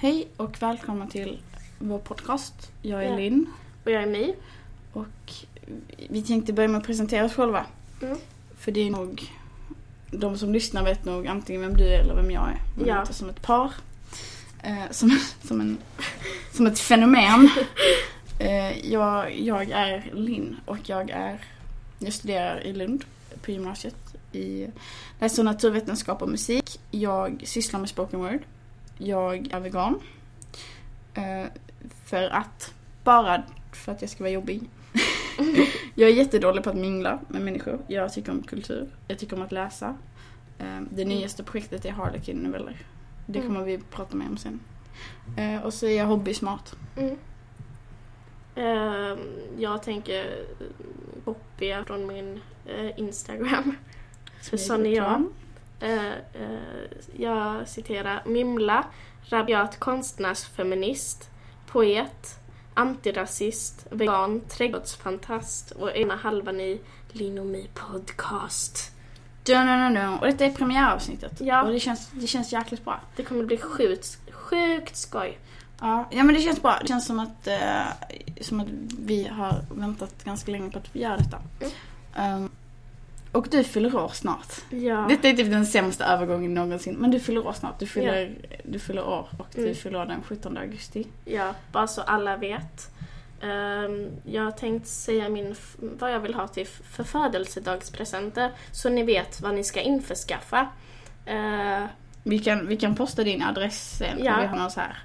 Hej och välkomna till vår podcast. Jag är Ja. Linn Och jag är My. och vi tänkte börja med att presentera oss själva. Mm. För det är nog, de som lyssnar vet nog antingen vem du är eller vem jag är. Men Ja. inte som ett par. Eh, som, som, en, som ett fenomen. Eh, jag, jag är Linn och jag är, jag studerar i Lund på gymnasiet. I, läser naturvetenskap och musik. Jag sysslar med spoken word. Jag är vegan. Eh, för att, bara för att jag ska vara jobbig. jag är jättedålig på att mingla med människor. Jag tycker om kultur. Jag tycker om att läsa. Eh, det nyaste projektet är Harlequin-noveller. Det Mm. kommer vi prata mer om sen. Eh, och så är jag hobbysmart. Mm. Ehm, jag tänker kopiera från min Instagram. Sån är jag. Eh, eh, jag citerar Mimla, rabiat konstnärsfeminist, poet, antirasist, vegan, trädgårdsfantast och ena halvan i Linomi podcast. Dun, dun, dun, dun. Och detta är premiäravsnittet. Ja. Och det känns, det känns jäkligt bra. Det kommer bli sjukt, sjukt skoj. Ja, ja men det känns bra. Det känns som att, eh, som att vi har väntat ganska länge på att få göra detta. Um, och du fyller år snart. Ja. Detta är typ den sämsta övergången någonsin. Men du fyller år snart. Du fyller, du fyller år och du Mm. fyller år den 17 augusti. Ja, bara så alla vet. Um, jag har tänkt säga min, vad jag vill ha till för födelsedagspresenter så ni vet vad ni ska införskaffa. Uh, Vi kan, vi kan posta din adress sen Ja. om vi har någon så här.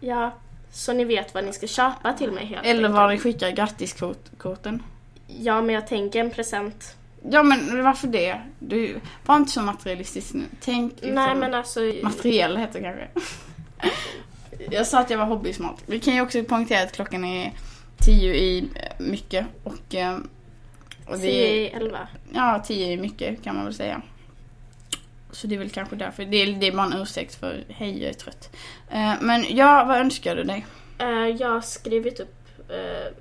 ja, så ni vet vad ni ska köpa till mig helt Eller var ni skickar grattiskorten. Ja, men jag tänker en present. Ja men varför det? Du, var inte så materialistisk nu. Tänk liksom, Nej, men alltså... materiell heter det kanske. jag sa att jag var hobbysmart. Vi kan ju också poängtera att klockan är tio i eh, mycket och, eh, och det 10 är, i 11. Ja, tio i mycket kan man väl säga. Så det är väl kanske därför. Det är, det är bara en ursäkt för hej jag är trött. Eh, Men ja, vad önskar du dig? Uh, jag har skrivit upp, uh,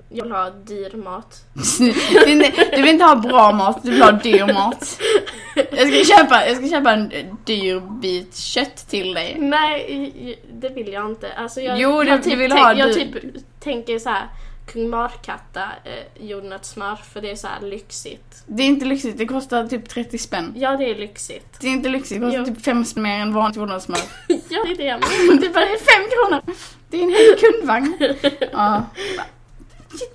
jag vill ha dyr mat. du, vill inte, du vill ha bra mat, du vill ha dyr mat. Jag ska köpa, jag ska köpa en dyr bit kött till dig. Nej, det vill jag inte. Alltså jag, Jo, det- jag, du typ, vill tänk, ha jag du- typ tänker så här Kung Markatta eh, jordnötssmör för det är så här lyxigt. Det är inte lyxigt, det kostar typ 30 spänn. Ja, det är lyxigt. Det är inte lyxigt, det kostar Jo. typ 5 spänn mer än vanligt jordnötssmör. ja, det är det jag menar. Det är bara 5 kronor! Det är en hel kundvagn. Ja.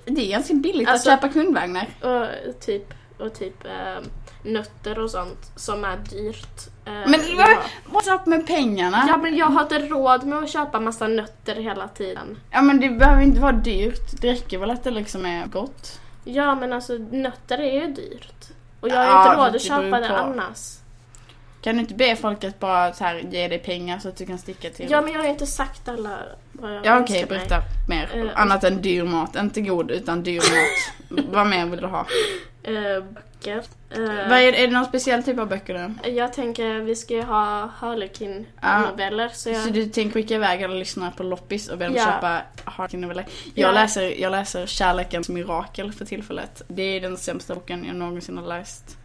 Det är ganska billigt Alltså- att köpa kundvagnar. Och typ, och typ eh, nötter och sånt som är dyrt. Eh, Men what's up med pengarna? Ja, men jag har inte råd med att köpa massa nötter hela tiden. Ja men det behöver inte vara dyrt. Det räcker väl att det liksom är gott. Ja, men alltså nötter är ju dyrt. Och jag har Ja, inte råd att köpa det på. annars. Kan du inte be folk att bara så här, ge dig pengar så att du kan sticka till? Ja, men jag har ju inte sagt alla vad jag Ja okej, mig. berätta mer. Eh, Annat än dyr mat. Inte god utan dyr mat. Vad mer vill du ha? Eh, böcker. Eh, Vad är, är det någon speciell typ av böcker då? Jag tänker vi ska ju ha Harlequin-noveller så jag... Så du tänker skicka iväg alla lyssnare på loppis och be dem Ja. köpa Harkin-noveller? Jag, Ja. läser, jag läser Kärlekens mirakel för tillfället. Det är den sämsta boken jag någonsin har läst.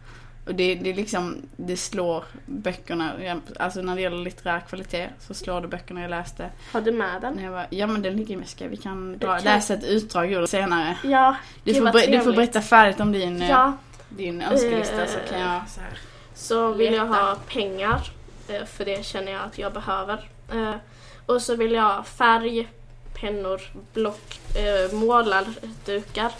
Och det, det liksom, det slår böckerna, alltså när det gäller litterär kvalitet så slår det böckerna jag läste Har du med den? när jag var, ja men den ligger i väskan. Vi kan dra, kan- läsa ett utdrag ur det senare. Ja, Du får, ber- du får berätta färdigt om din, eh, Ja, din önskelista så Eh, kan jag så här. så vill jag Leta. ha pengar. eh, För det känner jag att jag behöver. Eh, Och så vill jag ha färg, pennor, block, eh, målardukar.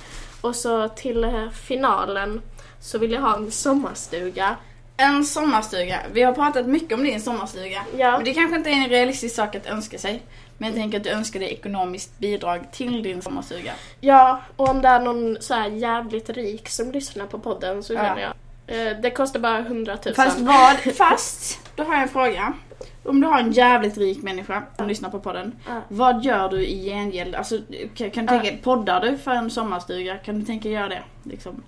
Och så till eh, finalen så vill jag ha en sommarstuga. En sommarstuga. Vi har pratat mycket om din sommarstuga. Ja. Men det kanske inte är en realistisk sak att önska sig. Men jag tänker att du önskar dig ekonomiskt bidrag till din sommarstuga. Ja, och om det är någon så här jävligt rik som lyssnar på podden så Ja. känner jag. eh, Det kostar bara 100 000. Fast vad, fast, då har jag en fråga. Om du har en jävligt rik människa som lyssnar på podden. Ja. Vad gör du i gengäld? Alltså, kan, kan du Ja. tänka, poddar du för en sommarstuga? Kan du tänka göra det? Liksom,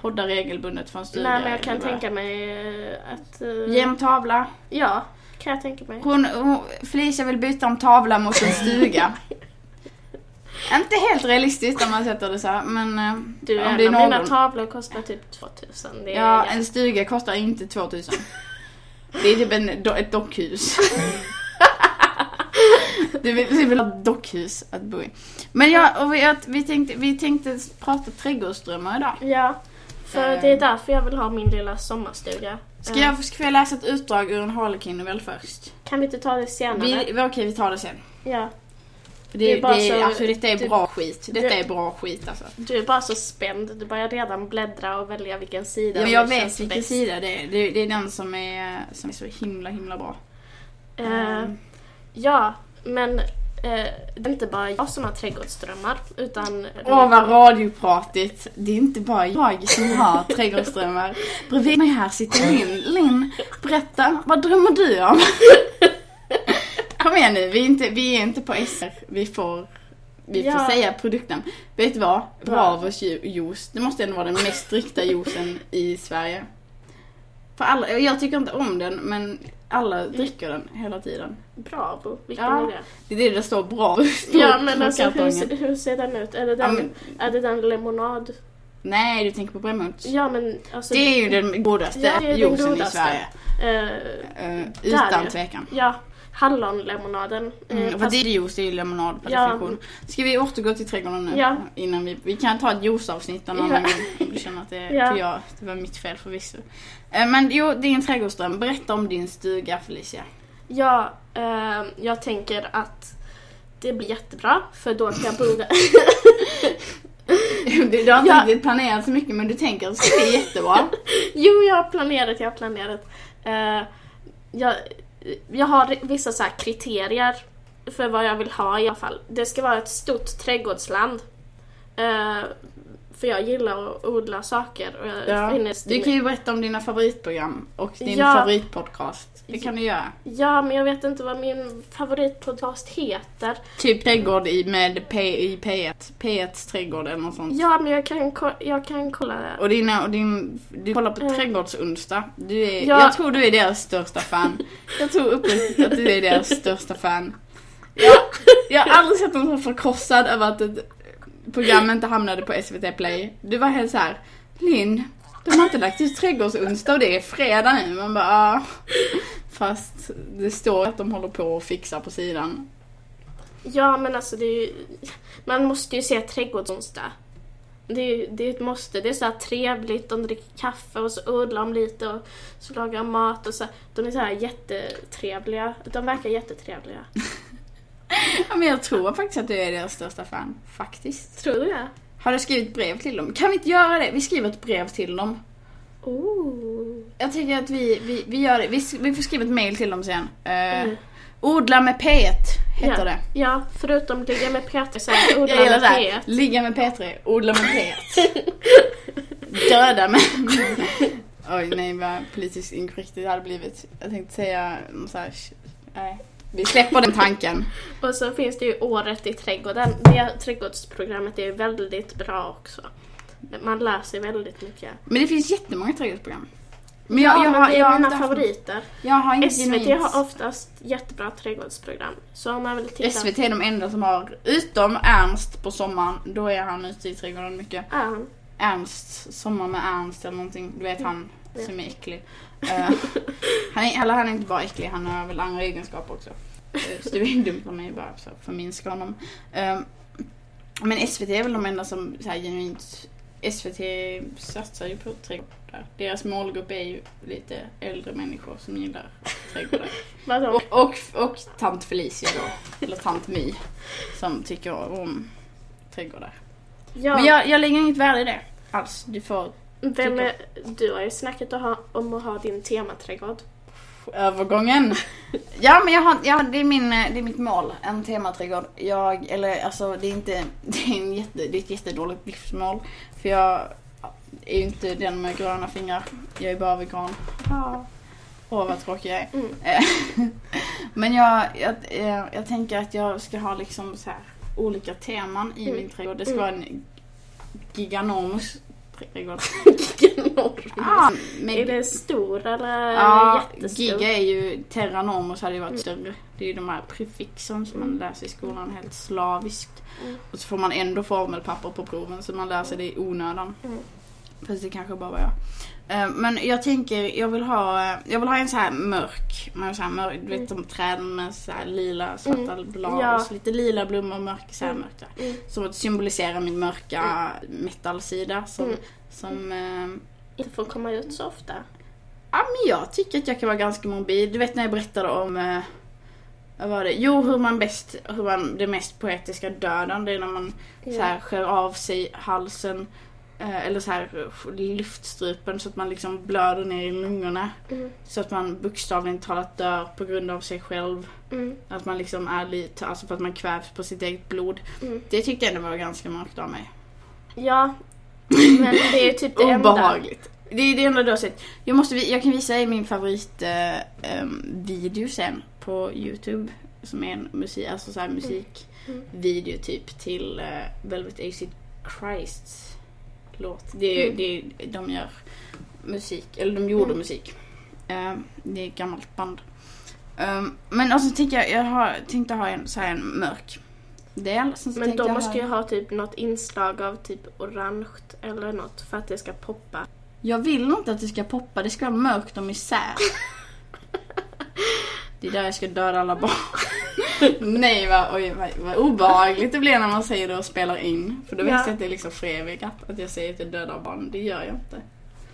podda regelbundet för en stuga? Nej men jag kan eller tänka mig eh, att... eh, Ge en tavla. Ja, kan jag tänka mig. Hon, hon, Felicia vill byta en tavla mot en stuga. Inte helt realistiskt om man sätter det så här, men eh, Du, om det är av mina någon. tavlor kostar typ 2000. Det är Ja, en stuga kostar inte 2000. Det är typ en, ett dockhus. Du vill, du vill ha ett dockhus att bo i. Men ja, och vi, vi, tänkte, vi tänkte prata trädgårdsdrömmar idag. Ja, för Eh. det är därför jag vill ha min lilla sommarstuga. Ska Eh, jag, ska jag läsa ett utdrag ur en Harlequin-novell först? Kan vi inte ta det senare? Vi, okej, vi tar det sen. Ja. Det, Det är det, bara är, så- alltså, detta är du- bra skit. Detta du- är bra skit alltså. Du är bara så spänd. Du börjar redan bläddra och välja vilken sida Ja, men jag det vet vilken bäst. sida det är. Det, det är den som är, som är så himla, himla bra. Eh, Ehm, ja, men eh, det är inte bara jag som har trädgårdsdrömmar. Utan... Åh vad radiopratigt. Det är inte bara jag som har trädgårdsdrömmar. Bredvid mig här sitter Linn. Linn, berätta, vad drömmer du om? Kom igen nu, vi är inte, vi är inte på SR. Vi får, vi får Ja. säga produkten. Vet du vad? Bravos ju- juice. Det måste ändå vara den mest drickta juicen i Sverige. För alla, jag tycker inte om den, men alla dricker den hela tiden. Bravo, vilken Ja. är det? Det är det det står bra Ja men alltså hur, hur ser den ut? Är det Ja, den, men- är det den lemonad? Nej, du tänker på Brännmunts. Ja men alltså... Det är ju den godaste Ja, juicen i. Sverige. Eh, Där utan tvekan. ja, hallonlemonaden. Eh, Mm, fast- det är juice, det är ju lemonad per Ja. definition. Ska vi återgå till trädgården nu? Ja. Innan vi, vi kan ta ett juiceavsnitt en annan gång om du känner att det, Ja. för jag, det var mitt fel förvisso. Eh, Men jo, din trädgårdsdröm. Berätta om din stuga Felicia. Ja, eh, jag tänker att det blir jättebra för då kan jag bo där. Du, du har inte Ja. riktigt planerat så mycket men du tänker att det ska bli jättebra. jo, jag har planerat, jag har planerat. Eh, jag, jag har vissa så här kriterier för vad jag vill ha i alla fall. Det ska vara ett stort trädgårdsland. Eh, för jag gillar att odla saker. Och jag Ja. finner Du kan ju berätta om dina favoritprogram och din Ja. favoritpodcast. Det kan du göra. Ja, men jag vet inte vad min favoritpodcast heter. Typ trädgård i, med P, i P1. P1s trädgård eller något sånt. Ja, men jag kan, jag kan kolla det. Och, dina, och din, du kollar på Eh. Trädgårdsonsdag. Du är, Ja. Jag tror du är deras största fan. Jag tror uppriktigt att du är deras största fan. Jag, jag har aldrig sett någon så förkrossad över att ett program inte hamnade på SVT Play. Du var helt så här, Linn, de har inte lagt ut Trädgårdsonsdag och det är fredag nu. Man bara, ah. Fast det står att de håller på och fixar på sidan. Ja, men alltså det är ju... Man måste ju se Trädgårdsonsdag. Det är, det är ett måste. Det är så här trevligt, de dricker kaffe och så odlar de lite och så lagar de mat och så. De är så här jättetrevliga. De verkar jättetrevliga. Ja, men jag tror faktiskt att du är deras största fan. Faktiskt. Tror du det? Har du skrivit brev till dem? Kan vi inte göra det? Vi skriver ett brev till dem. Oh. Jag tycker att vi, vi, vi gör det. Vi, vi får skriva ett mail till dem sen. Eh, Mm. Odla med P1 heter ja. det. Ja, förutom ligga med Peter så är det odla med såhär, P1. ligga med P3, odla med P1. Döda med... Oj nej vad politiskt inkorrekt det hade blivit. Jag tänkte säga så här, nej. Vi släpper den tanken. Och så finns det ju Året i trädgården. Det trädgårdsprogrammet är väldigt bra också. Man lär sig väldigt mycket. Men det finns jättemånga trädgårdsprogram. Men ja, jag, jag, men har, det är jag, mina favoriter. jag har SVT genuint- har oftast jättebra trädgårdsprogram. Så om man vill titta... SVT är de enda som har, utom Ernst på sommaren, då är han ute i trädgården mycket. Han? Ernst, Sommar med Ernst eller någonting, du vet han Ja. som är äcklig. Eh, han, är, eller han är inte bara äcklig, han har väl andra egenskaper också. Eh, så det är dumt av mig bara så förminska honom. Eh, men SVT är väl de enda som så här, genuint, SVT satsar ju på trädgårdar. Deras målgrupp är ju lite äldre människor som gillar trädgårdar. Och, och, och tant Felicia då, eller tant My, som tycker om trädgårdar. Ja, Men jag, jag lägger inget värde i det alls. Du får vem är, du har ju snackat om att ha din tematrädgård. övergången. ja men jag har, ja, det, är min, eh, det är mitt mål, en tematrädgård. Jag, eller alltså det är inte, det är, en jätte, det är ett jättedåligt livsmål. För jag är ju inte den med gröna fingrar. Jag är bara vegan. Ja. Åh vad tråkig jag är. Mm. Men jag, jag, eh, jag tänker att jag ska ha liksom så här olika teman i Mm. min trädgård. Det ska Mm. vara en giganormus trädgård. Enorm. Ah, Är det stor eller ja, jättestor? giga är ju, terranormus hade ju varit större. Det är ju de här prefixen som man Mm. lär sig i skolan helt slaviskt. Mm. Och så får man ändå formelpapper på proven så man lär sig det i onödan. Mm. Fast det kanske bara var jag. Eh, Men jag tänker, jag vill ha, jag vill ha en så här mörk, med så här mörk du vet de träden med så här lila, svarta blad Ja. och så lite lila blommor och mörk, så här Mm. mörkt. Mm. Som att symbolisera min mörka metal-sida som, Mm. som eh, Inte får komma ut så ofta. Ja men jag tycker att jag kan vara ganska mobil. Du vet när jag berättade om eh, vad var det? Jo, hur man bäst, hur man, det mest poetiska döden, det är när man Ja. så här, skär av sig halsen eller så här luftstrupen så att man liksom blöder ner i lungorna. Mm. Så att man bokstavligen talat dör på grund av sig själv. Mm. Att man liksom är lite, alltså för att man kvävs på sitt eget blod. Mm. Det tyckte jag ändå var ganska mörkt av mig. Ja, men det är typ det enda. Obehagligt. Det är det enda du har sett. Jag, måste, jag kan visa er min favorit eh, sen på Youtube. Som är en musik, alltså så här musikvideo Mm. typ till eh, Velvet Acid Christs låt. Det Mm. det de gör musik, eller de gjorde Mm. musik. Eh, det är ett gammalt band. Um, men och så tänker jag, jag har, tänkte ha en, så här en mörk del. Så Men då jag måste ha- jag ha typ något inslag av typ orange eller något för att det ska poppa. Jag vill inte att det ska poppa, det ska vara mörkt och misär. Det är där jag ska döda alla barn. Nej vad, oj, vad, vad obehagligt det blir när man säger det och spelar in. För då vet Ja. jag att det är liksom förevigat att jag säger att jag dödar barn. Det gör jag inte.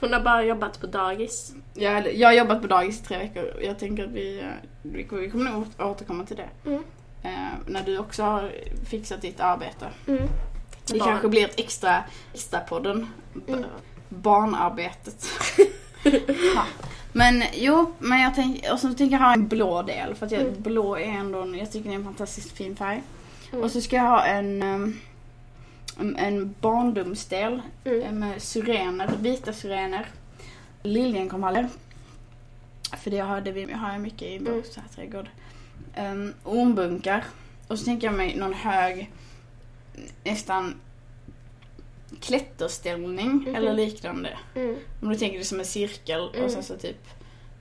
Hon har bara jobbat på dagis. Jag, jag har jobbat på dagis i tre veckor jag tänker att vi, vi, kommer nog åter- återkomma till det. Mm. Eh, när du också har fixat ditt arbete. Mm. Det Barn. kanske blir ett extra, extra podden. Mm. Barnarbetet. Men jo, men jag tänker, och så tänker jag ha en blå del för att jag, Mm. blå är ändå, en- jag tycker det är en fantastiskt fin färg. Mm. Och så ska jag ha en, um, en, en barndomsdel Mm. eh, med syrener, vita syrener, liljekonvaljer. För det hade vi, har jag mycket i vår Mm. här trädgård. Um, ormbunkar. Och så tänker jag mig någon hög, nästan klätterställning Mhm. eller liknande. Mm. Om du tänker det som en cirkel Mm. och sen så typ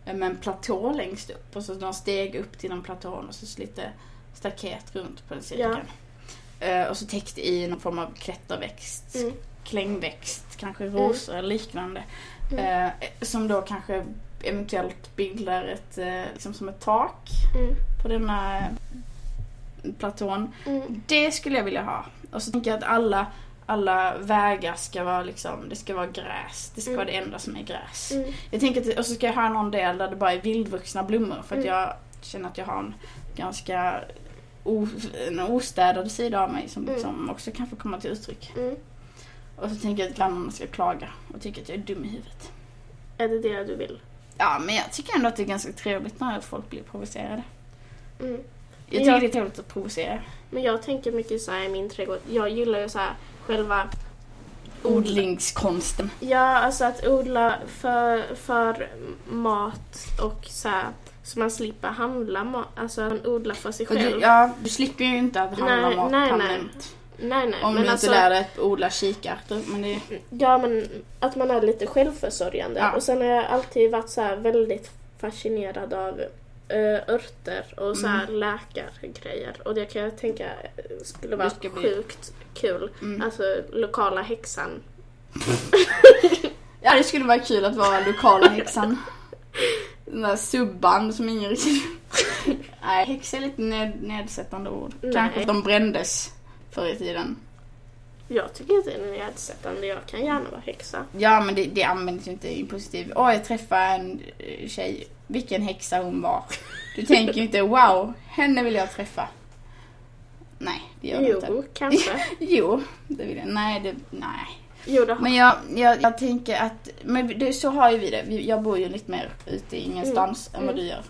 eh, med en platå längst upp och så några steg upp till den platån och så lite staket runt på den cirkeln. Eh, och så täckt i någon form av klätterväxt, Mm. klängväxt, kanske rosor eller liknande. Mm. Eh, som då kanske eventuellt bildar ett, liksom som ett tak Mm. på denna platån. Mm. Det skulle jag vilja ha. Och så tänker jag att alla, alla vägar ska vara liksom, det ska vara gräs. Det ska Mm. vara det enda som är gräs. Mm. Jag tänker att, och så ska jag ha någon del där det bara är vildvuxna blommor för att Mm. jag känner att jag har en ganska o, en ostädad sida av mig som liksom också kan få komma till uttryck. Mm. Och så tänker jag att grannarna ska klaga och tycka att jag är dum i huvudet. Är det det du vill? Ja, men jag tycker ändå att det är ganska trevligt när folk blir provocerade. Mm. Jag tycker Ja. det är trevligt att provocera. Men jag tänker mycket så här i min trädgård. Jag gillar ju så här själva Odlingskonsten. Ja, alltså att odla för, för mat och så här så man slipper handla mat. Alltså att man odlar för sig själv. Du, ja, du slipper ju inte att handla Nej, mat nej, permanent. Nej, nej. Om men du alltså, inte lär dig att odla kikärtor. Men det, Ja, men att man är lite självförsörjande. Ja. Och sen har jag alltid varit så här väldigt fascinerad av örter och så här läkargrejer. Och det kan jag tänka eh, skulle vara sjukt kul. mm. Alltså lokala häxan. Ja, det skulle vara kul att vara lokala häxan. Den där subban som ingen riktigt... Nej, häxa är lite ned, nedsättande ord. Nej. Kanske att de brändes förr i tiden. Jag tycker inte det är nedsättande. Jag kan gärna vara häxa. Ja, men det, det används ju inte i positiv. Åh, jag träffade en eh, tjej. Vilken häxa hon var. Du tänker ju inte wow, henne vill jag träffa. Nej, det gör jag inte. Jo, kanske. Jo, det vill jag. Nej, det, nej. Jo, det har Men jag, jag, jag tänker att, men det, så har ju vi det. Jag bor ju lite mer ute i ingenstans än vad Mm. du gör.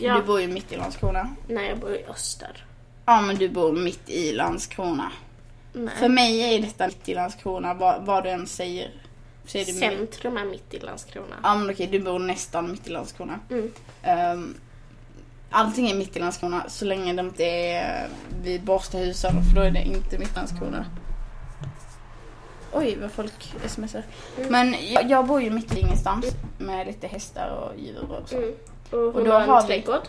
ja. Du bor ju mitt i Landskrona. Nej, jag bor i öster. Ja, men du bor mitt i Landskrona. Nej. För mig är detta mitt i Landskrona, vad, vad du än säger. Du mig? Centrum är mitt i Landskrona. Ja, men okej, du bor nästan mitt i Landskrona. Mm. Um, allting är mitt i Landskrona så länge det inte är vid Borstahusen för då är det inte mitt i Landskrona. Oj vad folk smsar. Mm. Men jag, jag bor ju mitt i ingenstans med lite hästar och djur och så. Mm. Och Och då har en vi- trädgård.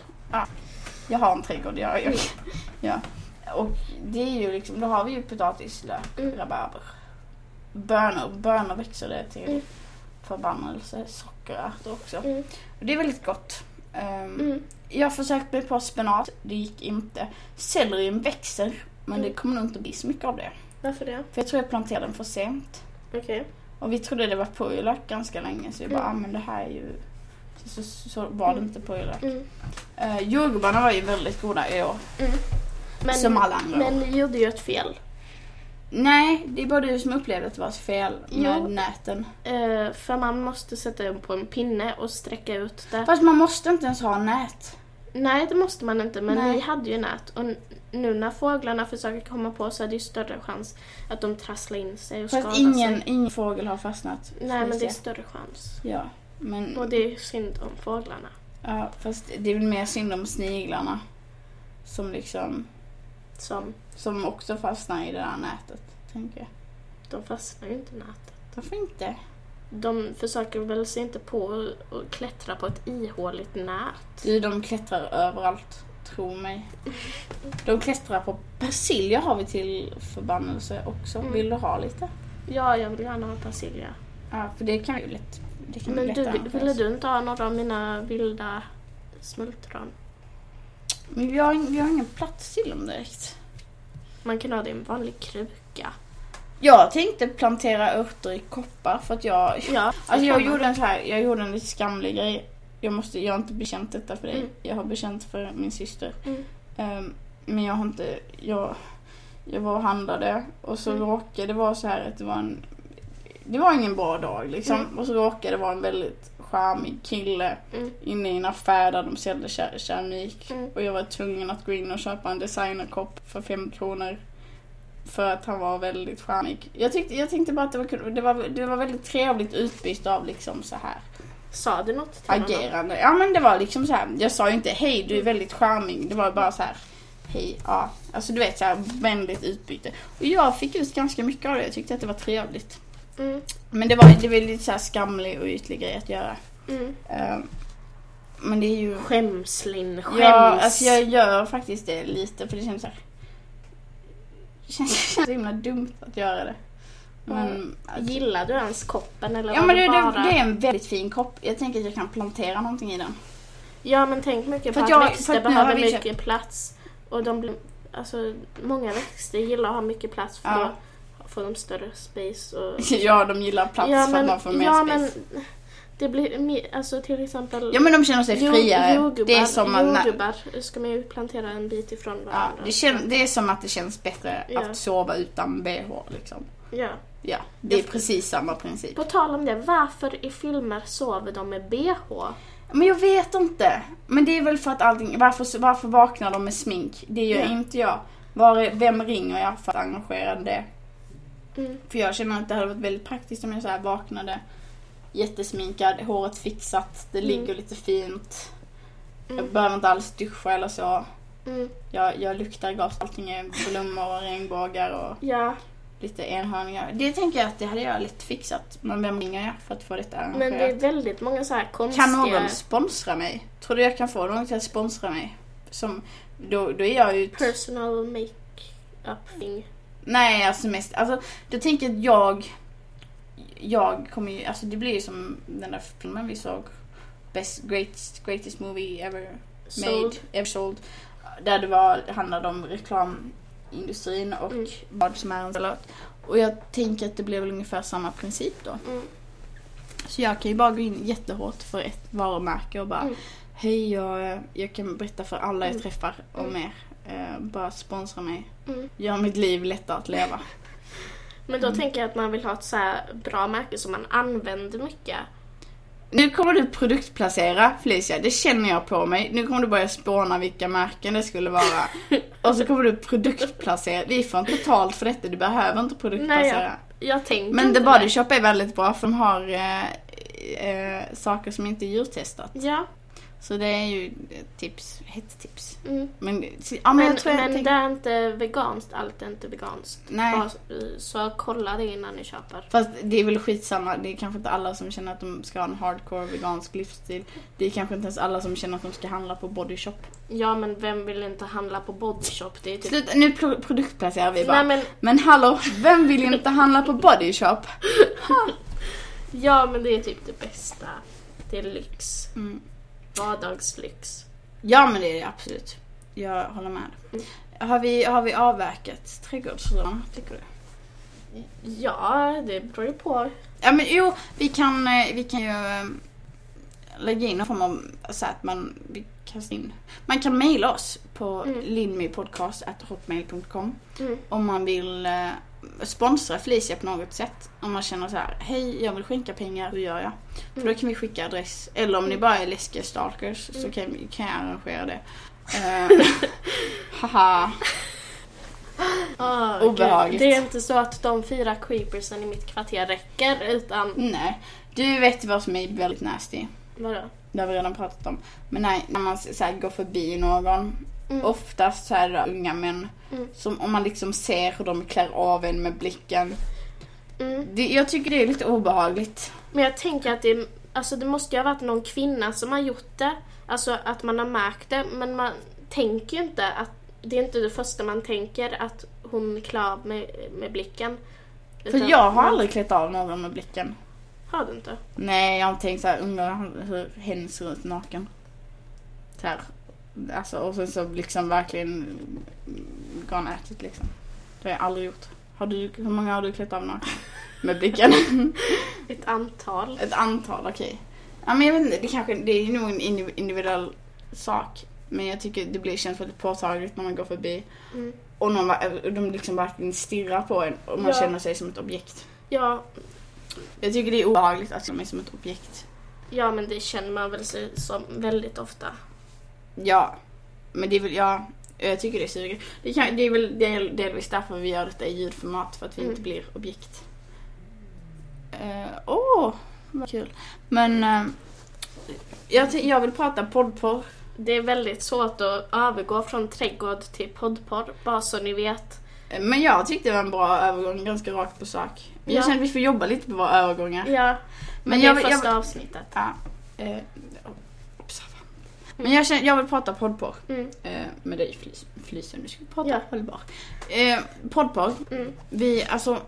Jag har en trädgård, jag, jag, ja. Och det är ju liksom, då har vi ju potatis, lök, Mm. rabarber. bönor. Bönor växer det till Mm. förbannelse. Sockerärtor också. Mm. Och det är väldigt gott. Mm. Jag har försökt mig på spenat, det gick inte. Sellerin växer, men det Mm. kommer nog inte bli så mycket av det. Varför det? För jag tror jag planterade den för sent. Okej. Och vi trodde det var purjolök ganska länge, så vi bara, Mm. ah, men det här är ju... Så, så, så var det inte purjolök. Mm. Uh, jordgubbarna var ju väldigt goda i år. Mm. Men, Som alla andra Men ni gjorde ju ett fel. Nej, det är bara du som upplevde att det var ett fel med Jo. näten. Eh, för man måste sätta den på en pinne och sträcka ut det. Fast man måste inte ens ha nät. Nej, det måste man inte, men Nej. ni hade ju nät. Och n- nu när fåglarna försöker komma på så är det ju större chans att de trasslar in sig och skadar Fast ingen, sig. ingen fågel har fastnat. Nej, men det är större chans. Ja, men... Och det är synd om fåglarna. Ja, fast det är väl mer synd om sniglarna. Som liksom... Som, Som också fastnar i det där nätet, tänker jag. de fastnar ju inte i nätet. Varför inte? De försöker väl sig inte på att klättra på ett ihåligt nät. Du, de klättrar överallt. Tro mig. De klättrar på persilja har vi till förbannelse också. Mm. Vill du ha lite? Ja, jag vill gärna ha persilja. Ja, för det kan ju lätt... Det kan Men du, ville du inte ha några av mina vilda smultron? Men vi har, vi har ingen plats till dem direkt. Man kan ha det i en vanlig kruka. Jag tänkte plantera örter i koppar för att jag... Ja, Alltså jag gjorde en så här, jag gjorde en lite skamlig grej. Jag måste, jag har inte bekänt detta för dig. Mm. Jag har bekänt för min syster. Mm. Ehm, men jag har inte, jag, jag var och handlade och så Mm. råkade det vara så här att det var en, det var ingen bra dag liksom. Mm. Och så råkade det vara en väldigt charmig kille Mm. inne i en affär där de sålde ker- keramik. Mm. Och jag var tvungen att gå in och köpa en designerkopp för fem kronor. För att han var väldigt charmig. Jag, tyckte, jag tänkte bara att det var, det var, det var väldigt trevligt utbyte av liksom så här Sa du något till honom? agerande. Ja men det var liksom så här. jag sa ju inte hej du är väldigt charmig. Det var bara så här. hej, ja. Alltså du vet så här vänligt utbyte. Och jag fick ut ganska mycket av det. Jag tyckte att det var trevligt. Mm. Men det var, det var lite så här skamlig och ytlig grej att göra. Mm. Ehm, men det är ju... Skäms Linn, skäms. Ja, alltså jag gör faktiskt det lite för det känns så här. Det känns så himla dumt att göra det. Men... alltså- Gillar du ens koppen eller Ja men det, bara... det, det är en väldigt fin kopp. Jag tänker att jag kan plantera någonting i den. Ja men tänk mycket För på att att, jag- för växter att behöver mycket plats. Och de blir, alltså många växter gillar att ha mycket plats för Ja. då får de större space och... Ja, de gillar plats ja, för men, att man får mer ja, space. men det blir alltså till exempel... Ja men de känner sig friare. Jordgubbar, Det är som att... jordgubbar ska man ju plantera en bit ifrån Ja, varandra. det, kän, det är som att det känns bättre Ja. att sova utan bh liksom. Ja. Ja, det är Jag- precis samma princip. På tal om det, varför i filmer sover de med bh? Men jag vet inte. Men det är väl för att allting, varför, varför vaknar de med smink? Det gör Ja. inte jag. Var, vem ringer jag för att engagera det? Mm. För jag känner att det hade varit väldigt praktiskt om jag så här vaknade jättesminkad, håret fixat, det Mm. ligger lite fint. Jag Mm. behöver inte alls duscha eller så. Mm. Jag, jag luktar gott, allting är blommor och regnbågar och Ja, lite enhörningar. Det tänker jag att det hade jag lite fixat. Men vem ringer jag för att få detta men det är arrangerat? väldigt många så här konstiga... Kan någon sponsra mig? Tror du jag kan få någon till att sponsra mig? Som, då, då är jag ju... personal make-up thing. Nej, alltså mest... Alltså, då tänker jag att jag... Jag kommer ju... Alltså det blir ju som den där filmen vi såg. Best, greatest, greatest movie ever made, Sold. ever sold. Där det var, det handlade om reklamindustrin och Mm. vad som är en låt. Och jag tänker att det blir väl ungefär samma princip då. Mm. Så jag kan ju bara gå in jättehårt för ett varumärke och bara Mm. Hej, jag, jag kan berätta för alla jag Mm. träffar om Mm. er. Eh, bara sponsra mig. Mm. Gör mitt liv lättare att leva. Men då Mm. tänker jag att man vill ha ett så bra märke som man använder mycket. Nu kommer du produktplacera Felicia, det känner jag på mig. Nu kommer du börja spåna vilka märken det skulle vara. Och så kommer du produktplacera. Vi får inte betalt för detta, du behöver inte produktplacera. Nej, Jag tänkte Men inte The Body Shop är väldigt bra för de har eh, eh, saker som inte är djurtestat. Ja, Så det är ju ett tips, ett tips. Mm. Men, ja, men, Men, men tänk- det är inte veganskt, allt är inte veganskt. Nej. Bara, så- kolla det innan ni köper. Fast det är väl skitsamma. Det är kanske inte alla som känner att de ska ha en hardcore vegansk livsstil. Det är kanske inte ens alla som känner att de ska handla på body shop. Ja men vem vill inte handla på bodyshop? Det är typ... Sluta, nu pro- produktplacerar vi bara. Nej men, Men hallå, vem vill inte handla på body shop? ja men det är typ det bästa. Det är lyx. Mm. Vardagslyx. Ja men det är det absolut. Jag håller med. Har vi, har vi avverkat trädgårdsrön, tycker du? Ja, det beror ju på. Ja men jo, vi kan, eh, vi kan ju eh, lägga in någon form av, så att man, kastar in. Man kan mejla oss på Mm. linmypodcast.hotmail.com Mm. om man vill eh, sponsra Felicia på något sätt. Om man känner så här, hej jag vill skänka pengar, hur gör jag? För då Mm. kan vi skicka adress. Eller om ni Mm. bara är läskiga stalkers så Mm. kan, vi- kan jag arrangera det. Eh, haha. Ah, Obehagligt. gud. Det är inte så att de fyra creepersen i mitt kvarter räcker utan... Nej. Du vet vad som är väldigt nasty. Vadå? Det har vi redan pratat om. Men nej, när man så här, går förbi någon. Mm. Oftast så är det unga män. Mm. Som om man liksom ser hur de klär av en med blicken. Mm. Det, jag tycker det är lite obehagligt. Men jag tänker att det, alltså det måste ju ha varit någon kvinna som har gjort det. Alltså att man har märkt det. Men man tänker ju inte att... Det är inte det första man tänker att hon klär av med, med blicken. För jag har aldrig klätt av någon med blicken. Har du inte? Nej, jag har tänkt så här, undrar hur hen ser ut naken. Så här. Alltså, och sen så liksom verkligen garnätit liksom. Det har jag aldrig gjort. Har du, hur många har du klätt av naken? Med blicken? Ett antal. Ett antal, okej. Ja men jag vet inte, det kanske, det är nog en indiv- individuell sak. Men jag tycker det blir, känns väldigt påtagligt när man går förbi. Mm. Och någon, va- de liksom verkligen stirrar på en och man Ja. känner sig som ett objekt. Ja, Jag tycker det är obehagligt att känna mig som ett objekt. ja, men det känner man väl sig som väldigt ofta. Ja, men det är väl, ja, jag tycker det suger. Det, kan, det är väl del, delvis därför vi gör detta i ljudformat, för att vi Mm. inte blir objekt. Eh, Åh, vad kul. Men eh, jag, jag vill prata poddporr. Det är väldigt svårt att övergå från trädgård till poddporr, bara så ni vet. Eh, Men jag tyckte det var en bra övergång, ganska rakt på sak. Jag Ja. känner att vi får jobba lite på våra övergångar. Ja, men, Men det jag är jag första vill- avsnittet. Ja. Observant. Men jag, känner, jag vill prata poddporr Mm, eh, med dig Felicia. Nu ska vi prata Ja. hållbar. Eh, poddporr. mm, Vi, alltså,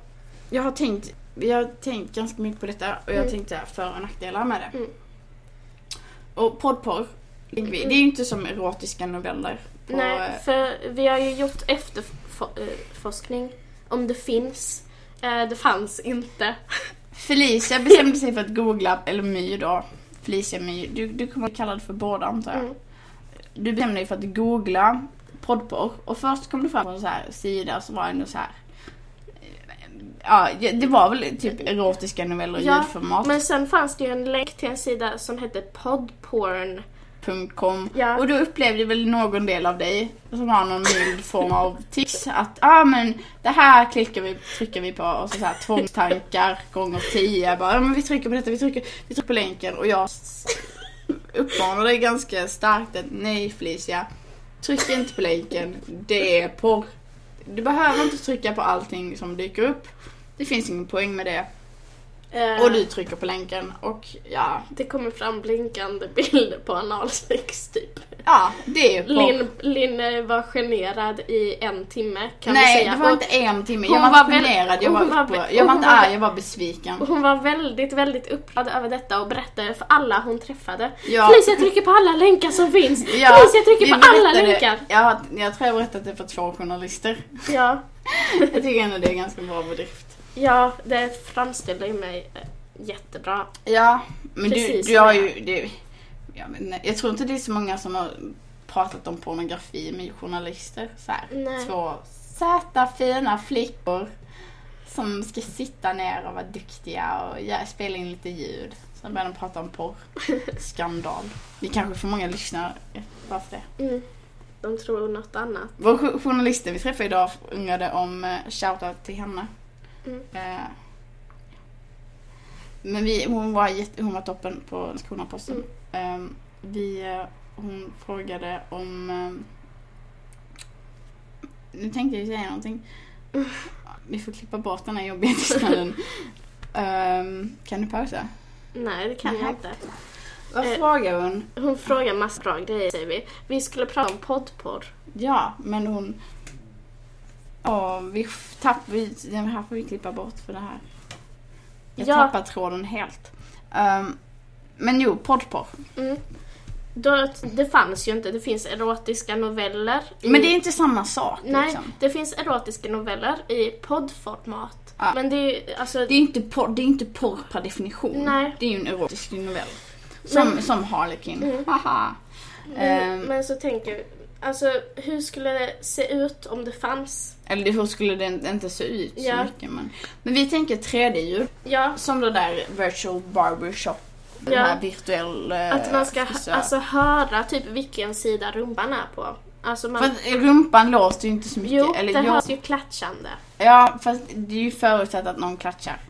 jag har tänkt, vi har tänkt ganska mycket på detta och jag Mm. tänkt så här, för och nackdelar med det. Mm. Och poddporr, det är ju inte som erotiska noveller. Nej, eh, för vi har ju gjort efterforskning om det finns. Eh, Det fanns inte. Felicia bestämde sig för att googla, eller My då, Felicia My, du, du kommer att kalla det för båda antar jag. Mm. Du bestämde dig för att googla poddporr och först kom du fram på en så här sida så var ändå så här. Ja, det var väl typ erotiska noveller i Ja, ljudformat. Men sen fanns det ju en länk till en sida som hette podporn. Com. Ja. Och då upplevde väl någon del av dig som har någon mild form av tics att ah, men det här klickar vi, trycker vi på och så, så här tvångstankar gånger tio. Bara, ja, men vi trycker på detta, vi trycker, vi trycker på länken och jag uppmanar dig ganska starkt att nej Felicia, tryck inte på länken, det är porr. Du behöver inte trycka på allting som dyker upp. Det finns ingen poäng med det. Eh, Och du trycker på länken och ja, Det kommer fram blinkande bilder på analsex typ. ja det är porr. Linn, Linn eh, var generad i en timme kan vi Nej, säga. det var inte en timme. Jag var var generad, jag var, var upprörd. Jag var inte arg, jag var besviken. Hon var väldigt, väldigt upprörd över detta och berättade för alla hon träffade. Ja. Felicia trycker på alla länkar som finns! Ja, Felicia trycker vi på alla berättade- länkar! Jag, jag tror jag har berättat det för två journalister. Ja, Jag tycker ändå det är ganska bra bedrift. Ja det framställde ju mig eh, jättebra. Ja, men du, Precis du har ju... Det, jag, vet inte, jag tror inte det är så många som har pratat om pornografi med journalister. Så här. Nej. Två söta, fina flickor som ska sitta ner och vara duktiga och ja, spela in lite ljud. Sen börjar de prata om porr. Skandal. Vi kanske får många lyssnare bara för det. Mm. De tror något annat. Vår jo- journalisten vi träffade idag undrade om shoutout till henne. Mm. Eh, men vi, hon, var jätte, hon var toppen på Skåneposten. Mm. Ehm, vi, hon frågade om... eh, Nu tänkte jag säga någonting. Vi får klippa bort den här jobbiga tystnaden. Ehm, kan du pausa? Nej, det kan jag Nej. inte. Vad Eh. frågar hon? Hon frågar massa bra grejer säger vi. Vi skulle prata om poddporr. Ja, men hon... Ja, vi tapp, vi, den här får vi klippa bort för det här. Jag Ja. tappar tråden helt. Ehm, men jo, poddporr. Mm. Då, det fanns ju inte. Det finns erotiska noveller. i- Men det är inte samma sak Nej, liksom. det finns erotiska noveller i poddformat. Ja. Men det är alltså... Det är inte porr, det är inte porr per definition. Nej. Det är ju en erotisk novell. Som, Men- som Harlequin. Mm. Haha. men, Ehm. men så tänker alltså hur skulle det se ut om det fanns? Eller det- hur skulle det inte se ut så Ja. mycket men. Men vi tänker 3D-ljud. Ja, Som det där virtual barbershop. Den Ja. här virtuell eh, att man ska frisör. alltså höra typ vilken sida rumpan är på. Alltså man... Fast rumpan låter ju inte så mycket. Jo, eller det jag- hörs ju klatschande. Ja, fast det är ju förutsatt att någon klatschar.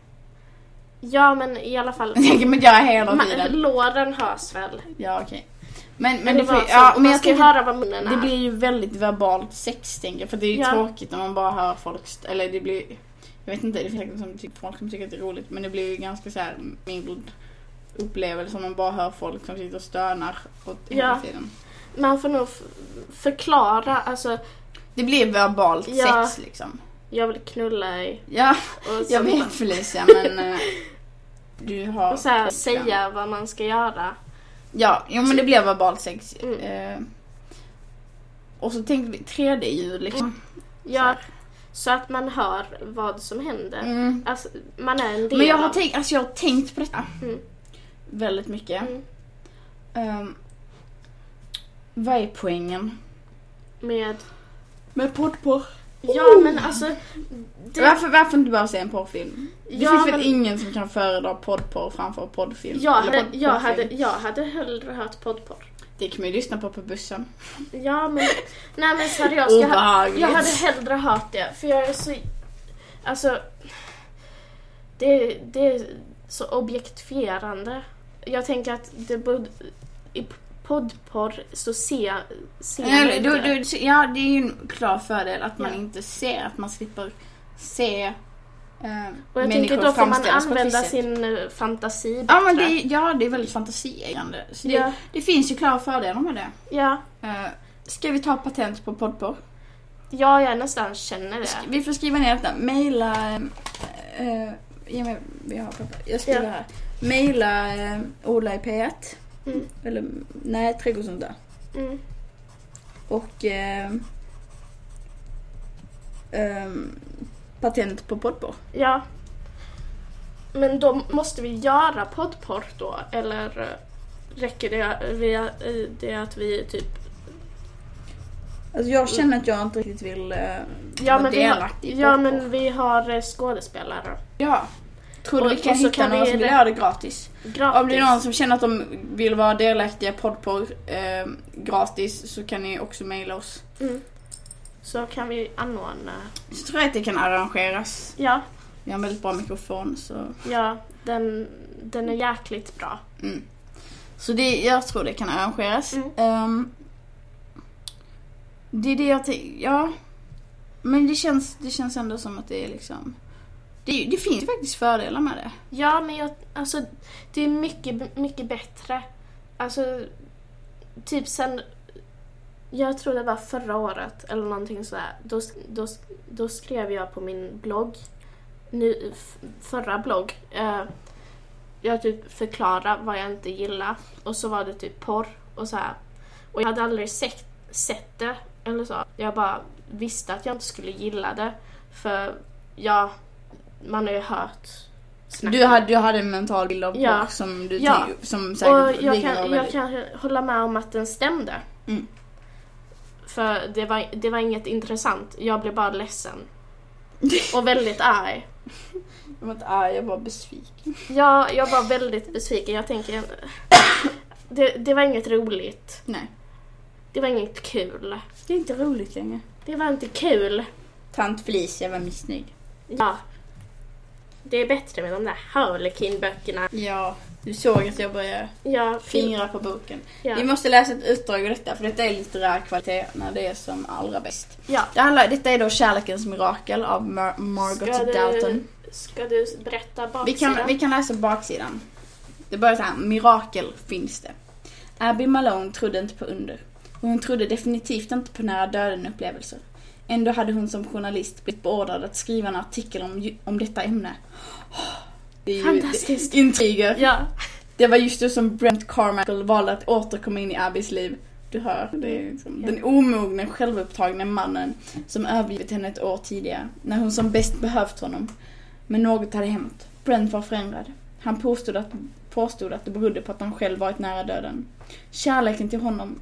Ja, men i alla fall... Jag tänker man göra hela tiden. låren hörs väl? Ja, okej. Men, men, Men det det får, så, ja, men jag ska höra vad munnen är. det blir ju väldigt verbalt sex tänker jag. För det är ju Ja. tråkigt om man bara hör folk, eller det blir, jag vet inte, det finns säkert som tycker, folk som tycker att det är roligt. Men det blir ju ganska så här mild upplevelse om man bara hör folk som sitter och stönar åt hela Ja. tiden. Man får nog förklara, alltså Det blir verbalt Ja. sex liksom. jag vill knulla dig. Ja, jag vet Felicia men eh, du har... Och så här, säga vad man ska göra. Ja, jo, men det blir verbalt sex. Mm. Eh, och så tänkte vi 3D-ljud liksom. Ja, så att man hör vad som händer. Mm. Alltså, man är en del Men jag har, tänkt, alltså jag har tänkt på detta Mm. väldigt mycket. Mm. Ehm, vad är poängen Med... med poddporr? Ja, men alltså... Det... Varför, varför inte bara se en porrfilm? Det Ja, finns men- väl ingen som kan föredra poddporr framför poddfilm? Jag hade, podd- jag, hade, jag hade hellre hört poddporr. Det kan man ju lyssna på på bussen. Ja, men... Nej, men seriöst. Jag, hade- jag hade hellre hört det. För jag är så... Alltså... Det, det är så objektifierande. Jag tänker att det borde... I poddporr så ser, ser man Eller, inte. du, du, ja, det är ju en klar fördel att man Ja. inte ser, att man slipper se eh, Och jag tänker då får man använda sin eh, fantasi bättre. Ja, men det, är- ja, det är väldigt fantasieggande. Så det, Ja. det finns ju klara fördelar med det. Ja, Eh, ska vi ta patent på poddporr? ja, jag nästan känner det. Vi får skriva ner detta. Maila... Uh, ge mig, vi har papper. Jag skriver Ja. här. Maila uh, Ola i P1. Mm. Eller nej, Trädgårdsunda. Mm. Och eh, ehm, patent på poddporr. Ja. Men då måste vi göra poddporr då? Eller eh, räcker det, vi, eh, det att vi typ... Alltså jag känner att jag inte riktigt vill uh, Ja, vara men vi, har, delaktig i ja men vi har eh, skådespelare. Ja. Tror du vi kan hitta kan några som vill göra det gratis? Gratis. Om det är någon som känner att de vill vara delaktiga i poddporr eh, gratis så kan ni också mejla oss. Mm. Så kan vi anordna. Så tror jag att det kan arrangeras. Ja, Vi har en väldigt bra mikrofon så... ja den, den är jäkligt bra. Mm. Så det, jag tror det kan arrangeras. Mm. Ehm, det är det jag tänker, ja. Men det känns, det känns ändå som att det är liksom... Det, det finns ju faktiskt fördelar med det. Ja, men jag, alltså, det är mycket, mycket bättre. Alltså, typ sen, jag tror det var förra året eller någonting sådär. Då, då, då skrev jag på min blogg, nu, förra blogg, eh, jag typ förklarade vad jag inte gillar och så var det typ porr och så här. Och jag hade aldrig sett, sett det eller så. Jag bara visste att jag inte skulle gilla det. För ja, man har ju hört snack Du hade, du hade en mental bild av Ja. porr som du Ja. som säkert och jag kan, jag väldigt- kan hålla med om att den stämde. Mm. För det var, det var inget intressant. Jag blev bara ledsen. Och väldigt arg. Jag var inte arg, jag var besviken. Jag, jag var väldigt besviken. Jag tänker... Det, det var inget roligt. Nej. Det var inget kul. Det är inte roligt längre. Det var inte kul. Tant Felicia var missnöjd. Ja. Det är bättre med de där Harlequin-böckerna. Ja, du såg att jag började Ja, fingra på boken. Ja. Vi måste läsa ett utdrag ur detta för detta är litterär kvalitet när det är som allra bäst. ja. Det handlar, detta är då Kärlekens mirakel av Mar- Margot Ska Dalton. du, ska du berätta Vi baksidan? kan, vi kan läsa baksidan. Det börjar så här, mirakel finns det. Abby Malone trodde inte på under. Och hon trodde definitivt inte på nära döden-upplevelser. Ändå hade hon som journalist blivit beordrad att skriva en artikel om, om detta ämne. Det är ju Fantastiskt. intriger. Ja, Det var just då som Brent Carmichael valde att återkomma in i Abbys liv. Du hör, det är liksom den omogne, självupptagna mannen som övergivit henne ett år tidigare, när hon som bäst behövt honom. Men något hade hänt. Brent var förändrad. Han påstod att, påstod att det berodde på att han själv varit nära döden. Kärleken till honom,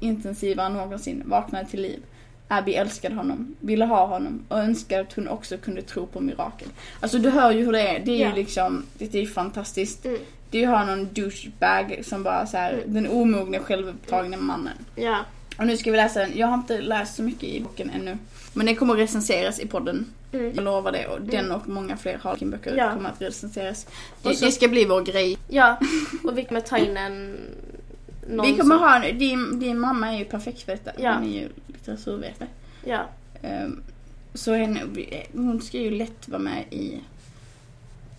intensivare än någonsin, vaknade till liv. Abby älskade honom, ville ha honom och önskade att hon också kunde tro på mirakel. Alltså du hör ju hur det är. Det är Ja. ju liksom, det är ju fantastiskt. mm, Det är ju han någon douchebag som bara så här, Mm. den omogne självupptagna mannen. ja, Och nu ska vi läsa den. Jag har inte läst så mycket i boken ännu. Men den kommer att recenseras i podden. mm. Jag lovar det. Och den och många fler Harlequin-böcker Ja. kommer att recenseras. Det, så- det ska bli vår grej. ja. Och vi kommer ta in en... Någon vi kommer som- ha, din, din mamma är ju perfekt för detta. Ja. Hon är ju litteraturvetare. Ja, Ehm, så henne, hon ska ju lätt vara med i,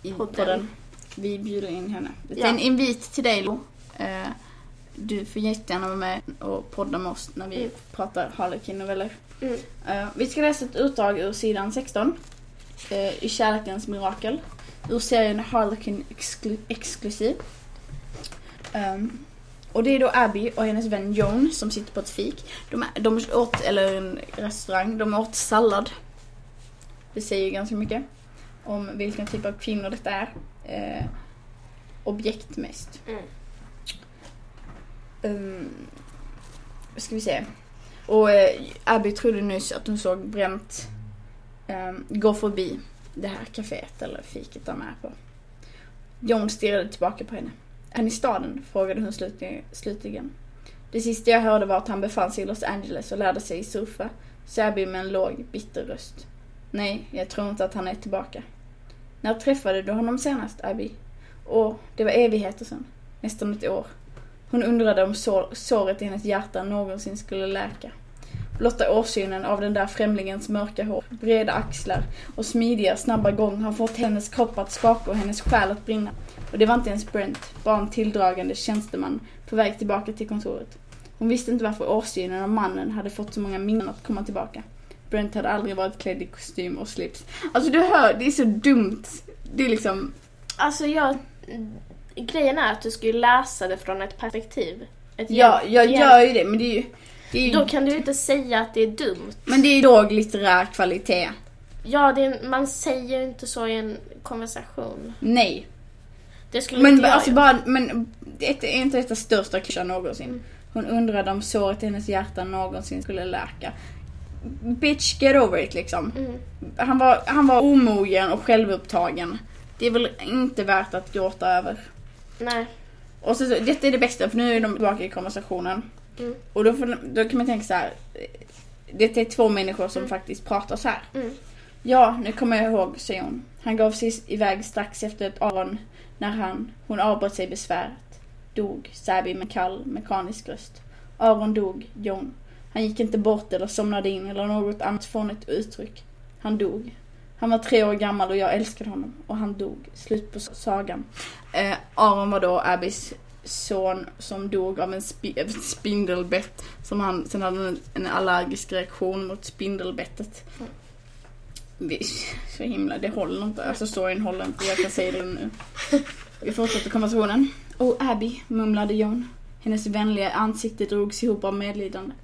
i Podden. podden. Vi bjuder in henne. Det är Ja. en invit till dig Lo. Eh, du får jättegärna vara med och podda med oss när vi Mm. pratar Harlequin-noveller. mm. Eh, vi ska läsa ett utdrag ur sidan 16 eh, i Kärlekens mirakel ur serien Harlequin Exclu- Exclusive. Ehm, och det är då Abby och hennes vän Joan som sitter på ett fik. De, är- de åt, eller en restaurang, de åt sallad. Det säger ju ganska mycket om vilken typ av kvinnor detta är. Eh, objekt mest. Mm. Um, ska vi se. Och eh, Abby trodde nyss att hon såg Brent um, gå förbi det här kaféet eller fiket de är på. John stirrade tillbaka på henne. Är ni i staden? frågade hon slutligen- Det sista jag hörde var att han befann sig i Los Angeles och lärde sig surfa, sa Abby med en låg, bitter röst. Nej, jag tror inte att han är tillbaka. När träffade du honom senast, Abby? Åh, det var evigheter sedan. Nästan ett år. Hon undrade om sår, såret i hennes hjärta någonsin skulle läka. Blotta åsynen av den där främlingens mörka hår, breda axlar och smidiga, snabba gång har fått hennes kropp att skaka och hennes själ att brinna. Och det var inte ens Brent, bara en tilldragande tjänsteman på väg tillbaka till kontoret. Hon visste inte varför åsynen av mannen hade fått så många minnen att komma tillbaka. Brent hade aldrig varit klädd i kostym och slips. Alltså du hör, det är så dumt. Det är liksom, Alltså jag... Grejen är att du ska ju läsa det från ett perspektiv. Ett ja, jag gör ju det men det är ju, det är ju Då kan du ju inte säga att det är dumt. Men det är ju låg litterär kvalitet. Ja, är, man säger ju inte så i en konversation. Nej. Det skulle Men inte jag alltså bara, men det är inte detta största klyschan någonsin. Mm. Hon undrade om såret i hennes hjärta någonsin skulle läka. Bitch, get over it liksom. Mm. Han var, han var omogen och självupptagen. Det är väl inte värt att gråta över. Nej. Och så, detta är det bästa, för nu är de tillbaka i konversationen. Mm. Och då, får, då kan man tänka så här. Detta är två människor som faktiskt pratar så här. Mm. Ja, nu kommer jag ihåg, säger hon. Han gav sig iväg strax efter ett Aron när han, hon avbröt sig besväret. Dog, Sabi med kall, mekanisk röst. Aron dog, John. Han gick inte bort eller somnade in eller något annat fånigt uttryck. Han dog. Han var tre år gammal och jag älskade honom. Och han dog. Slut på sagan. Eh, Aron var då Abbys son som dog av en spi- ett spindelbett. Som han sen hade en, en allergisk reaktion mot spindelbettet. Vi, så himla, det håller inte. Alltså storyn håller inte. Jag kan säga det nu. Vi fortsätter konversationen. Oh Abby, mumlade John. Hennes vänliga ansikte drogs ihop av medlidande.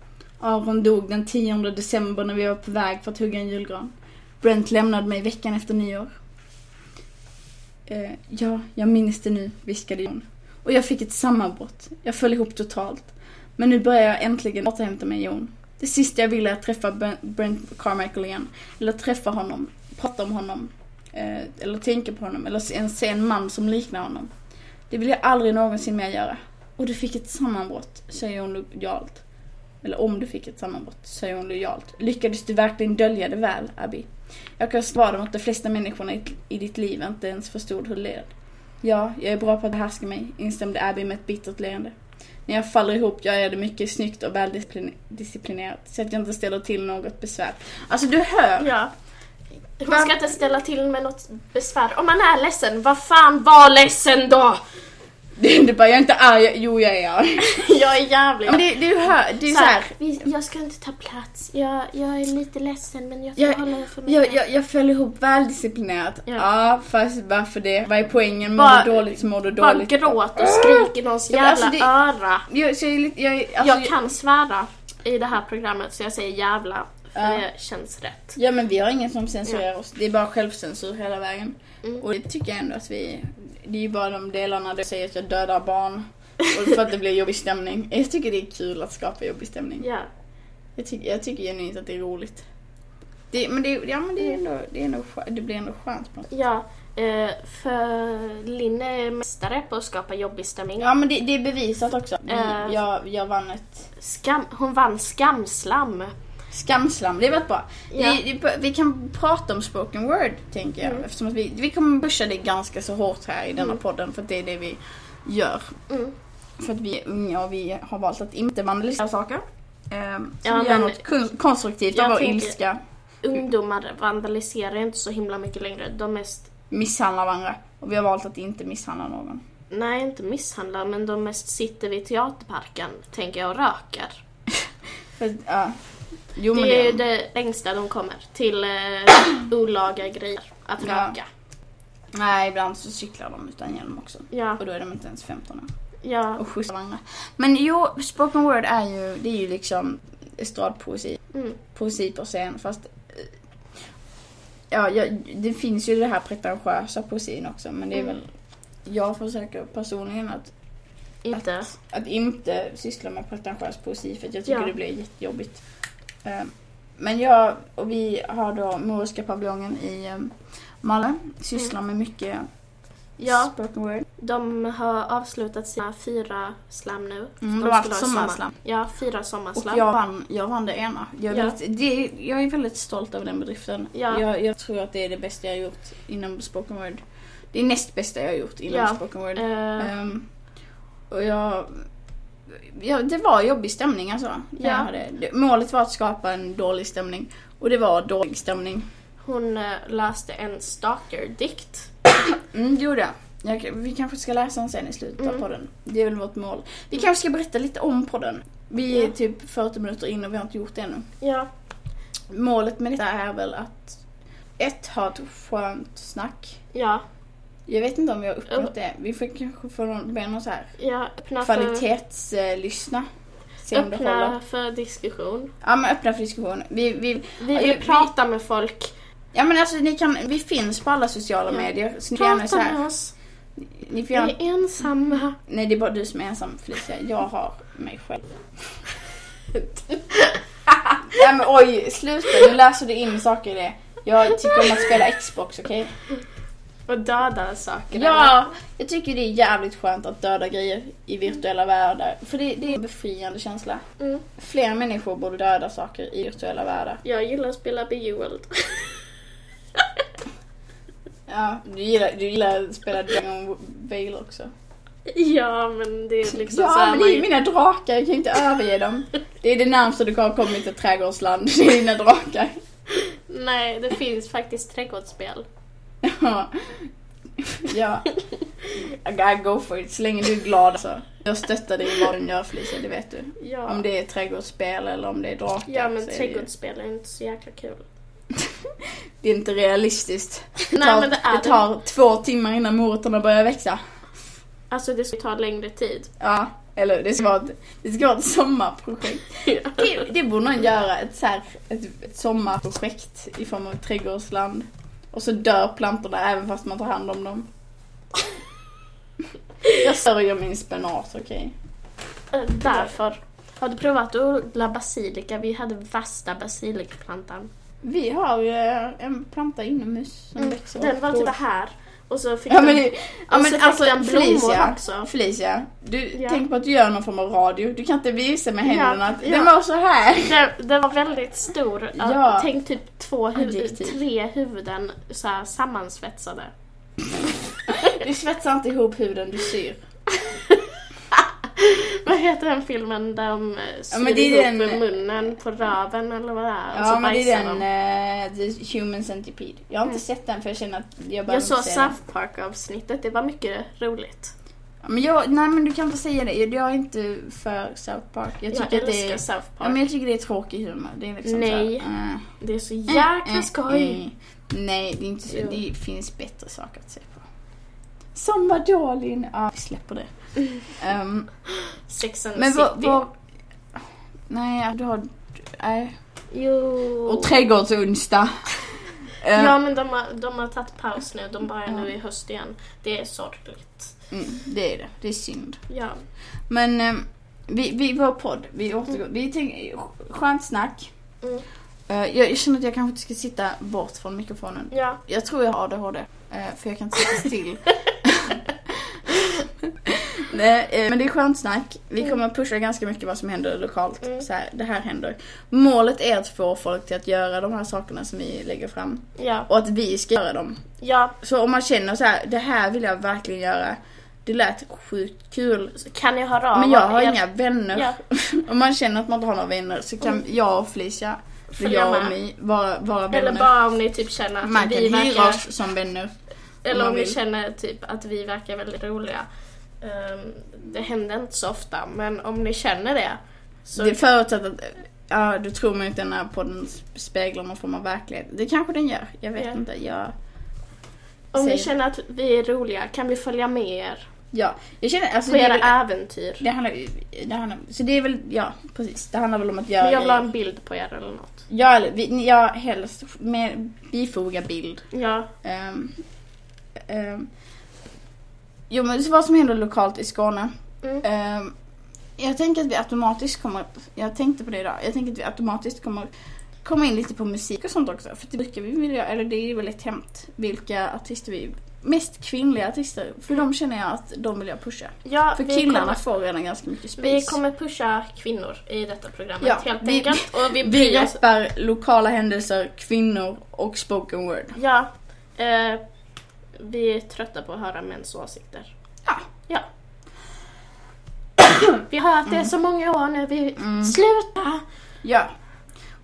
Aron dog den 10 december när vi var på väg för att hugga en julgran. Brent lämnade mig veckan efter nyår. Eh, ja, jag minns det nu, viskade John. Och jag fick ett sammanbrott. Jag föll ihop totalt. Men nu börjar jag äntligen återhämta mig, Jon. Det sista jag vill är att träffa Brent Carmichael igen. Eller träffa honom, prata om honom. Eh, eller tänka på honom. Eller ens se en man som liknar honom. Det vill jag aldrig någonsin mer göra. Och du fick ett sammanbrott, säger hon lojalt. eller om du fick ett sammanbrott, säger hon lojalt. Lyckades du verkligen dölja det väl, Abby? Jag kan svara att de flesta människorna i, i ditt liv inte ens förstod hur det led. Ja, jag är bra på att behärska mig, instämde Abby med ett bittert leende. När jag faller ihop gör jag det mycket snyggt och väldisciplinerat, så att jag inte ställer till något besvär. Alltså du hör! Ja. Man ska inte ställa till med något besvär. Om man är ledsen, vad fan var ledsen då? Det är bara, jag är inte arg, jo jag är arg. Jag är jävligt... Men det, du hör, det är så så här, vi, jag ska inte ta plats. Jag, jag är lite ledsen men jag ska Jag, hålla det för mig jag, jag, jag föll ihop väldisciplinerat. Ja. Ja. fast varför det? Vad är poängen? Mår Bara- du dåligt så mår du Bara dåligt. gråt och skrik i någons Ja, jävla alltså det- öra. Jag, jag, jag, alltså, Jag kan svära i det här programmet så jag säger jävla för Ja. det känns rätt. Ja men vi har ingen som censurerar oss. Det är bara självcensur hela vägen. Mm. Och det tycker jag ändå att vi... Det är ju bara de delarna där jag säger att jag dödar barn. Och för att det blir jobbig stämning. Jag tycker det är kul att skapa jobbig stämning. Ja. Jag, tycker, jag tycker genuint att det är roligt. Det, men det, ja men det är ändå, det är ändå, det blir ändå skönt på något sätt. Ja, eh, för Linn är mästare på att skapa jobbig stämning. Ja men det, det är bevisat också. Eh. Jag, jag vann ett Skam, hon vann skamslam. Skamslam, det var bra. Ja. Vi, vi, kan prata om spoken word, tänker jag. Mm. Eftersom att vi, vi kommer pusha det ganska så hårt här i denna Mm. podden, för att det är det vi gör. Mm. För att vi är unga och vi har valt att inte vandalisera saker. Ehm, så Ja, gör något kon- konstruktivt av vår ilska. Ungdomar vandaliserar inte så himla mycket längre. De mest, Misshandlar varandra. Och vi har valt att inte misshandla någon. nej inte misshandlar, men de mest sitter vid teaterparken, tänker jag, och röker. För, ja. Jo Det är det, det längsta de kommer till eh, olaga grejer, att Ja. röka. Nej, ibland så cyklar de utan hjälm också. Ja, Och då är de inte ens 15 år. ja, och skjutsar varandra. Men jo, spoken word är ju, det är ju liksom estradpoesi. mm, Poesi på scen fast eh, Ja, jag, det finns ju det här pretentiösa poesin också men det är Mm. väl Jag försöker personligen att, inte. att, att inte syssla med pretentiös poesi för att jag tycker Ja. det blir jättejobbigt. Eh, Men jag och vi har då Moriska paviljongen i eh, Malmö. Sysslar med mycket Mm. Ja, spoken word. de har avslutat sina fyra slam nu. Mm, De de har haft sommarslam. Ja, fyra Och sommarslam. jag vann, jag vann det ena. Jag är, Ja. väldigt, det, jag är väldigt stolt över den bedriften. Ja. Jag, jag tror att det är det bästa jag har gjort inom spoken word. Det är näst bästa jag har gjort inom Ja. spoken word. Eh, Ehm, och jag, ja, det var jobbig stämning alltså. Ja. Hade, målet var att skapa en dålig stämning. Och det var dålig stämning. hon eh, läste en stalker-dikt. Mm, det gjorde jag. jag. Vi kanske ska läsa den sen i slutet av Mm. podden. Det är väl vårt mål. Vi kanske ska berätta lite om podden. Vi är Ja. typ 40 minuter in och vi har inte gjort det ännu. Ja, Målet med detta är väl att ett, ha ett skönt snack. ja, Jag vet inte om vi har uppnått det. Vi får kanske få be någon så här ja. Kvalitetslyssna. Se öppna för diskussion. Ja men öppna för diskussion. Vi, vi, Vi vill vi- prata med folk. ja men alltså ni kan, vi finns på alla sociala Ja. medier. Så ni gärna så Prata med här. oss. Ni får Vi gärna, är ensamma. nej det är bara du som är ensam Felicia. Jag har mig själv. Nej men oj, sluta. Nu läser du in saker i det. Jag tycker om att spela Xbox, okej? Och döda saker. Ja, jag tycker det är jävligt skönt att döda grejer i virtuella världar. För det, det är en befriande känsla. Mm. Fler människor borde döda saker i virtuella världar. Jag gillar att spela Bejeweled. Ja, du gillar, du gillar att spela Dragon Veil också. ja, men det är liksom så Ja, men det är ju mina drakar, jag kan inte överge dem. Det är det närmaste du har kommit till trädgårdsland, det är dina drakar. Nej, det finns faktiskt trädgårdsspel. Ja. ja. I go for it, så länge du är glad alltså. Jag stöttar dig i vad du gör Felicia, det vet du. Ja, Om det är trädgårdsspel eller om det är drakar. ja men så är det- trädgårdsspel är inte så jäkla kul. Det är inte realistiskt. Det Nej, tar, men det är det tar två timmar innan morötterna börjar växa. Alltså det ska ta längre tid. Ja, eller det ska vara ett, det ska vara ett sommarprojekt. Det, det borde någon göra, ett, så här, ett, ett sommarprojekt i form av ett trädgårdsland. Och så dör plantorna även fast man tar hand om dem. Jag sörjer min spenat, okej? Eh, Därför. Har du provat att odla basilika? Vi hade värsta basilikaplantan. Vi har ju eh, en planta inomhus som växer. Den var typ här. Och så fick Ja de, men, det, ja, men så alltså blommor Felicia, också. Felicia, du Ja. tänk på att du gör någon form av radio. Du kan inte visa med händerna att ja. den var så här. Den, den var väldigt stor. Ja. Tänk typ två hu- Adjektiv. tre huvuden så här sammansvetsade. Du svetsar inte ihop huden, du syr. Vad heter den filmen där de eh, syr är ihop den- munnen på röven eller vad det är? Ja men det är den de. eh, The Human Centipede. Jag har inte sett den för jag känner att jag behöver Jag såg. South Park avsnittet, det var mycket roligt. Ja, Men jag, nej men du kan inte säga det. Jag är inte för South Park. Jag Jag, tycker att det är... South Ja, Park. men jag tycker det är tråkig humor. Det är liksom Nej. Så här, eh. Det är så jäkla Eh, skoj. eh. Nej, det är inte så. Jo. Det finns bättre saker att se på. Som vadå Linn? Ja, vi släpper det. Ehm, Sex and men the. City. vad nej, du har... Nej. Jo. Och trädgårdsonsdag. Ehm, Ja men de har, de har tagit paus nu, de börjar Ja. nu i höst igen. Det är sorgligt. mm, det är det. Det är synd. Ja. Men ehm, vi, vi, vår podd, vi återgår. Vi tänker, skönt snack. Mm. Eh, jag känner att jag kanske inte ska sitta bort från mikrofonen. Ja. Jag tror jag har ADHD. eh, För jag kan inte sitta still. Nej, eh, men det är skönt snack. Vi kommer att pusha ganska mycket vad som händer lokalt. Mm. Så här, det här händer. Målet är att få folk till att göra de här sakerna som vi lägger fram. Ja. Och att vi ska göra dem. Ja. Så om man känner så här, det här vill jag verkligen göra. Det lät sjukt kul. Så kan jag höra av Men jag har er? inga vänner. Ja. om man känner att man inte har några vänner så kan jag och Felicia, jag och mig, vara, vara vänner. Eller bara om ni typ känner att man kan vi hyra verkar... oss som vänner. Eller man om ni känner typ att vi verkar väldigt roliga. Ehm, det händer inte så ofta, men om ni känner det så... Det förutsatt att, ja du tror mig inte den här podden speglar någon form av verklighet. Det kanske den gör, jag vet Ja. inte. Jag, om ni känner att vi är roliga, kan vi följa med er ja, jag känner, alltså på det är era väl, äventyr? det handlar, det handlar, så det är väl, ja precis. Det handlar väl om att göra Men jag vill ha en bild på er eller något. Ja, eller, ja helst med bifoga bild. Ja. Ehm, ehm, jo men vad som händer lokalt i Skåne. Mm. Ehm, jag tänker att vi automatiskt kommer, jag tänkte på det idag, jag tänker att vi automatiskt kommer komma in lite på musik och sånt också. För det brukar vi vilja, eller det är väldigt hämt vilka artister vi, mest kvinnliga artister. För de känner jag att de vill jag pusha. ja För killarna kommer, får redan ganska mycket space. vi kommer pusha kvinnor i detta programmet Ja, helt vi- enkelt. Och vi vi rappar lokala händelser, kvinnor och spoken word. Ja. Eh, vi är trötta på att höra mäns åsikter. Ja. Ja. Vi har hört det så många år nu. Vi Mm. Sluta! Ja.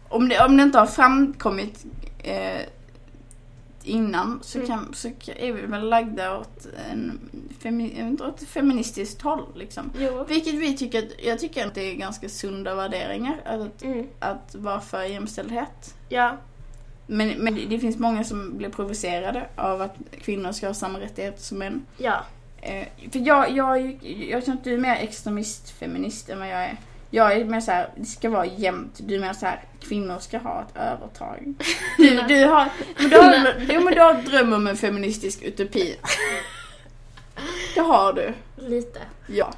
Om det, om det inte har framkommit eh, innan så, Mm. kan, så är vi väl lagda åt, en, femi, åt feministiskt håll. Liksom. Jo. Vilket vi tycker, jag tycker att det är ganska sunda värderingar att, Mm. att vara för jämställdhet. Ja. Men, men det finns många som blir provocerade av att kvinnor ska ha samma rättigheter som män. Ja. Eh, för jag, jag, jag känner att du är mer extremist-feminist än vad jag är. Jag är mer såhär, det ska vara jämnt. Du är mer såhär, kvinnor ska ha ett övertag. Du, du har, men du har, jo, men du har dröm om en feministisk utopi. Det har du. Lite. Ja.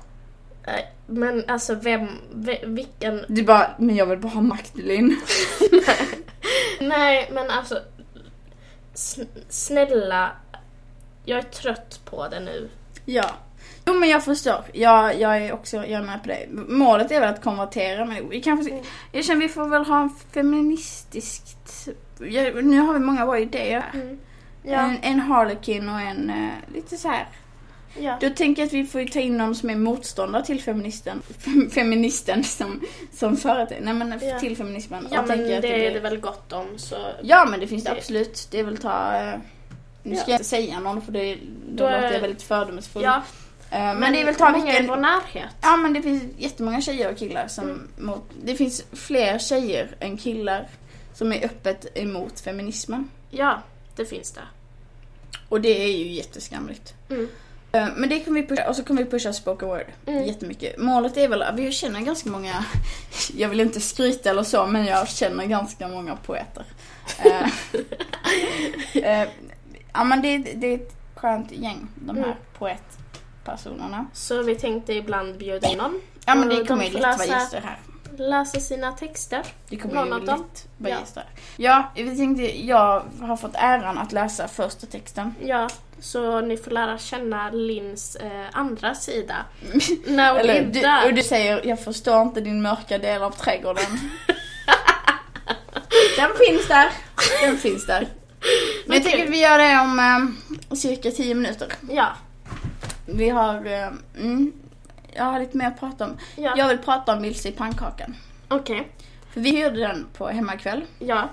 Men alltså vem, ve- vilken... Du bara, men jag vill bara ha makt Linn. Nej men alltså. sn- Snälla. Jag är trött på det nu. Ja. Jo men jag förstår. Jag, jag är också, jag är med på det. Målet är väl att konvertera men vi kanske, jag känner vi får väl ha en feministiskt, ja, nu har vi många bra idéer. Mm. Ja. En, en harlekin och en eh, lite så här. Ja. Då tänker jag att vi får ta in någon som är motståndare till feministen. Fem- feministen som, som företräder, nej men Ja. till feminismen. Ja Och men det att är det väl gott om så. Ja men det finns det det- absolut. Det är väl ta, eh, nu ska Ja. jag inte säga någon för det, då, Då är- låter jag väldigt fördomsfull. Ja. Eh, men, det är väl ta många i vilken, vår närhet. Ja men det finns jättemånga tjejer och killar som Mm. mot, det finns fler tjejer än killar som är öppet emot feminismen. Ja, det finns det. Och det är ju jätteskamligt. Mm. Eh, Men det kommer vi pusha, och så kommer vi pusha spoken word Mm. jättemycket. Målet är väl, vi känner ganska många, jag vill inte skryta eller så, men jag känner ganska många poeter. Eh, eh, ja men det, det är ett skönt gäng, de här Mm. poetpersonerna. Så vi tänkte ibland bjuda in någon. Ja men det kommer de ju lätt vara läsa- gäster här. läsa sina texter. Det kommer Någon ju av dem? lätt bara Ja. Ja, vi tänkte, jag har fått äran att läsa första texten. Ja, så ni får lära känna Lins eh, andra sida. När hon Eller, inte du, och du säger, jag förstår inte din mörka del av trädgården. Den finns där. Den finns där. Men jag tänker att vi gör det om eh, cirka 10 minuter. Ja, Vi har, eh, mm, jag har lite mer att prata om. ja. Jag vill prata om Vilse i pannkakan. okej. För vi hyrde den på hemmakväll. Ja,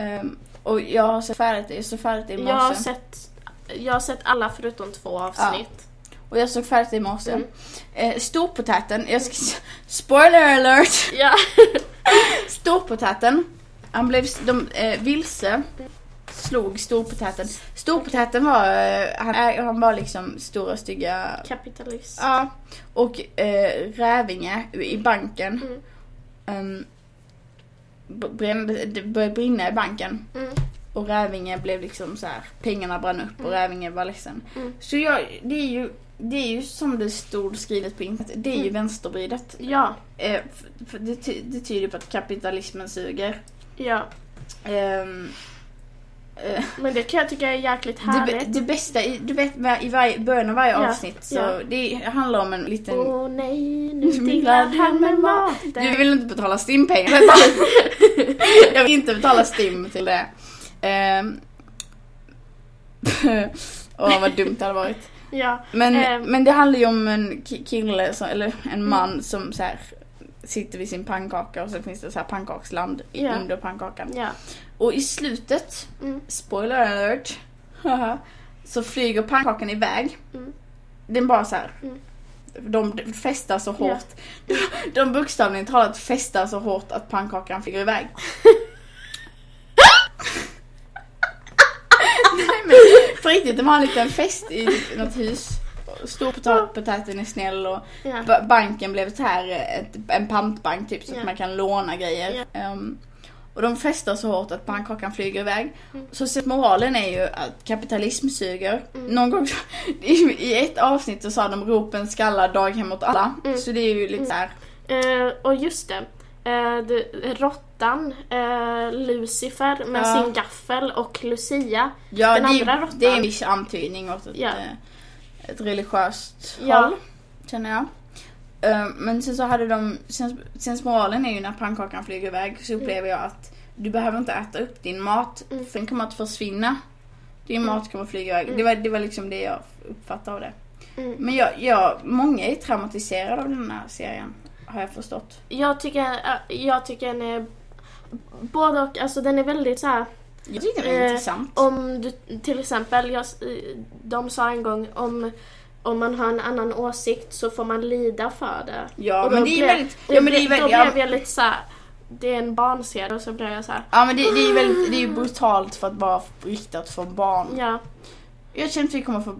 Um, och jag har sett färdigt det, jag såg färdigt det i jag har morse. sett, jag har sett alla förutom två avsnitt. Och jag såg färdigt i morse. Mm. Eh, storpotäten, jag ska, spoiler alert! Ja. Storpotäten, han blev, de, eh, vilse slog storpotäten. Storpotäten var, eh, han, är- han var liksom stora stygga, Kapitalist. ja. Och eh, Rävinge i banken, Mm. b- brände, det började brinna i banken. Mm. Och Rävinge blev liksom så här, pengarna brann upp och Mm. Rävinge var ledsen. Mm. Så jag, det är ju, det är ju som det stod skrivet på internet, det är ju Mm. vänstervridet. Ja, Eh, det, ty- det tyder på att kapitalismen suger. ja. Eh, Men det kan jag tycka är jäkligt det, härligt. det bästa, i, du vet i varje, början av varje Ja, avsnitt så ja. det handlar om en liten... Åh nej, nu stillar han med maten. Du vill inte betala STIM-pengar? jag vill inte betala STIM till det. Ehm, Åh vad dumt det hade varit. Ja, Men, Ehm. men det handlar ju om en ki- kille, som, eller en man som så här sitter vid sin pannkaka och så finns det så här pannkaksland Ja. under pannkakan. ja. Och i slutet, Mm. spoiler alert, så flyger pannkakan iväg. Mm. Den bara så här. Mm. De fästar så hårt. De bokstavligen talat fästar så hårt att pannkakan flyger iväg. På riktigt, de har en liten fest i typ något hus. Storpotäten är snäll och Ja. ba- banken blev så här ett, en pantbank typ så Ja. att man kan låna grejer. Ehm, och de festar så hårt att pannkakan flyger iväg. Mm. Så moralen är ju att kapitalism suger. Mm. Någon gång i, i ett avsnitt så sa de ropen skallar daghem åt alla. Mm. Så det är ju lite så här. Eh, och just det. Eh, det råttan, eh, Lucifer med Ja. sin gaffel och Lucia. Ja, Den det, andra råttan. det är en viss antydning åt ett, Ja. eh, ett religiöst Ja. håll. Känner jag. Eh, Men sen så hade de, sen, sen moralen är ju när pannkakan flyger iväg så upplever jag att du behöver inte äta upp din mat Mm. för den kommer att försvinna. Din Mm. mat kommer att flyga iväg. Mm. Det, var, det var liksom det jag uppfattade av det. Mm. Men jag, jag, många är traumatiserade av den här serien. Har jag förstått. Jag tycker, jag tycker den är både och, alltså den är väldigt så här. Jag tycker den är Eh, intressant. Om du till exempel, jag, de sa en gång om om man har en annan åsikt så får man lida för det. Ja då men det är väldigt... Ja men det är då väldigt... Ja, blev jag lite så här, det är en barnserie och så blev jag så här, ja men det, det är ju väldigt, det är brutalt för att vara riktat för barn. ja, Jag känner att vi kommer få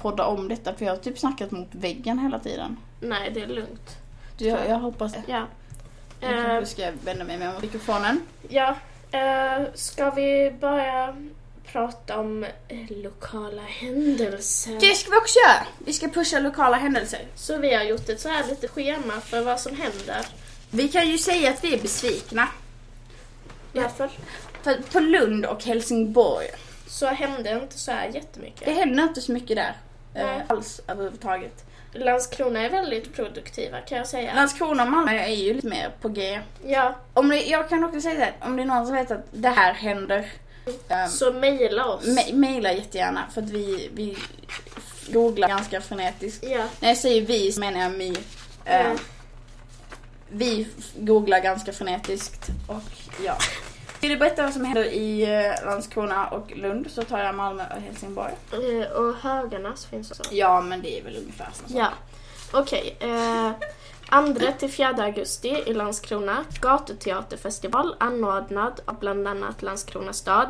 podda om detta för jag har typ snackat mot väggen hela tiden. nej det är lugnt. Du, jag, jag hoppas det. Ja. Jag Eh, kanske ska vända mig med mikrofonen. Ja, eh, ska vi börja prata om lokala händelser? Det ska vi också göra. Vi ska pusha lokala händelser. Så vi har gjort ett så här lite schema för vad som händer. Vi kan ju säga att vi är besvikna. Varför? För på Lund och Helsingborg, Så hände inte så här det jättemycket. händer inte så mycket där. Eh, Nej. alls överhuvudtaget. Landskrona är väldigt produktiva kan jag säga. Landskrona och Malmö är ju lite mer på G. Ja, Om det, jag kan också säga här, om det är någon som vet att det här händer, um, så mejla oss. ma- mejla jättegärna för att vi, vi googlar ganska frenetiskt. Ja, När jag säger vi så menar jag mi. Eh, Mm. Vi f- googlar ganska frenetiskt och ja. Vill du berätta vad som händer i eh, Landskrona och Lund så tar jag Malmö och Helsingborg. eh, och Högarnas finns också. Ja men det är väl ungefär samma sak. Ja, okej. Eh, 2 till 4 augusti i Landskrona, gatuteaterfestival anordnad av bland annat Landskrona stad.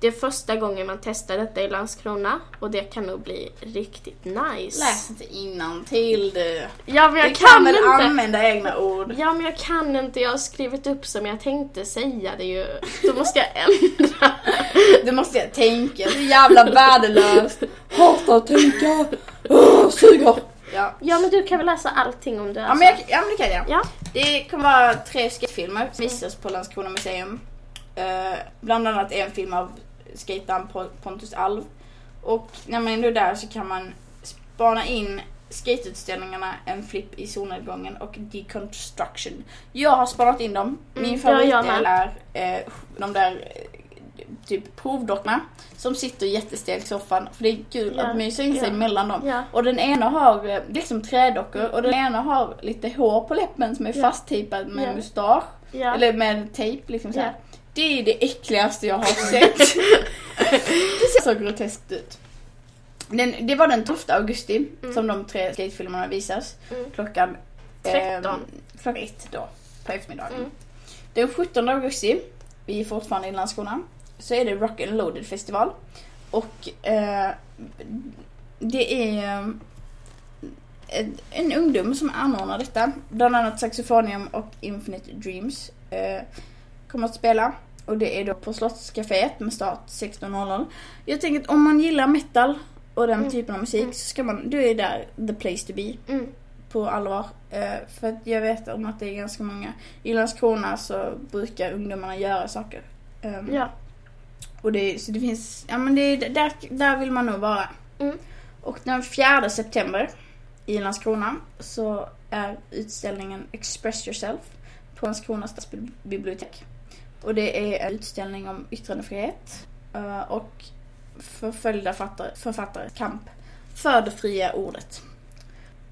Det är första gången man testar detta i Landskrona och det kan nog bli riktigt nice. Läs inte innantill du. Ja, men jag Du kan, kan väl inte. använda egna ord. Ja, men jag kan inte. Jag har skrivit upp som jag tänkte säga det ju. Då måste jag ändra. Du måste jag tänka, så jävla värdelöst. Hatar att tänka. Oh, suger. Ja. Ja, men du kan väl läsa allting om du är Ja men, jag, ja men det kan jag. Ja, Det kommer vara tre sketchfilmer som visas på Landskrona museum. Eh, bland annat en film av skataren Po- Pontus Alv. Och när man ändå är där så kan man spana in skateutställningarna En flipp i solnedgången och Deconstruction. Jag har spanat in dem. Min Mm, ja, jag favoritdel är eh, de där eh, typ provdockorna som sitter jättestelt i soffan. För det är kul Ja, att mysa in sig ja. mellan dem. Ja. Och den ena har eh, liksom trädockor och den ena har lite hår på läppen som är Ja. fasttejpad med mustasch. Eller med tejp liksom så. Det är det äckligaste jag har sett. det ser så groteskt ut. Den, det var den 12 augusti Mm. som de tre skatefilmerna visas. Mm. Klockan... 13. klockan ett då, på eftermiddagen. Mm. Den 17 augusti, vi är fortfarande i Landskrona, så är det Rock and Loaded festival. Och eh, det är eh, en, en ungdom som anordnar detta. Bland annat Saxofonium och Infinite Dreams eh, kommer att spela. Och det är då på Slottscaféet med start 16.00. Jag tänker att om man gillar metal och den Mm. typen av musik Mm. så ska man, då är där the place to be Mm. på allvar. Eh, för att jag vet om att det är ganska många. I Landskrona så brukar ungdomarna göra saker. Ehm, Ja. Och det, så det finns, ja men det är, där, där vill man nog vara. Mm. Och den 4 september i Landskrona så är utställningen Express Yourself på Landskrona stadsbibliotek. Och det är en utställning om yttrandefrihet eh, och förföljda författare, författare kamp för det fria ordet.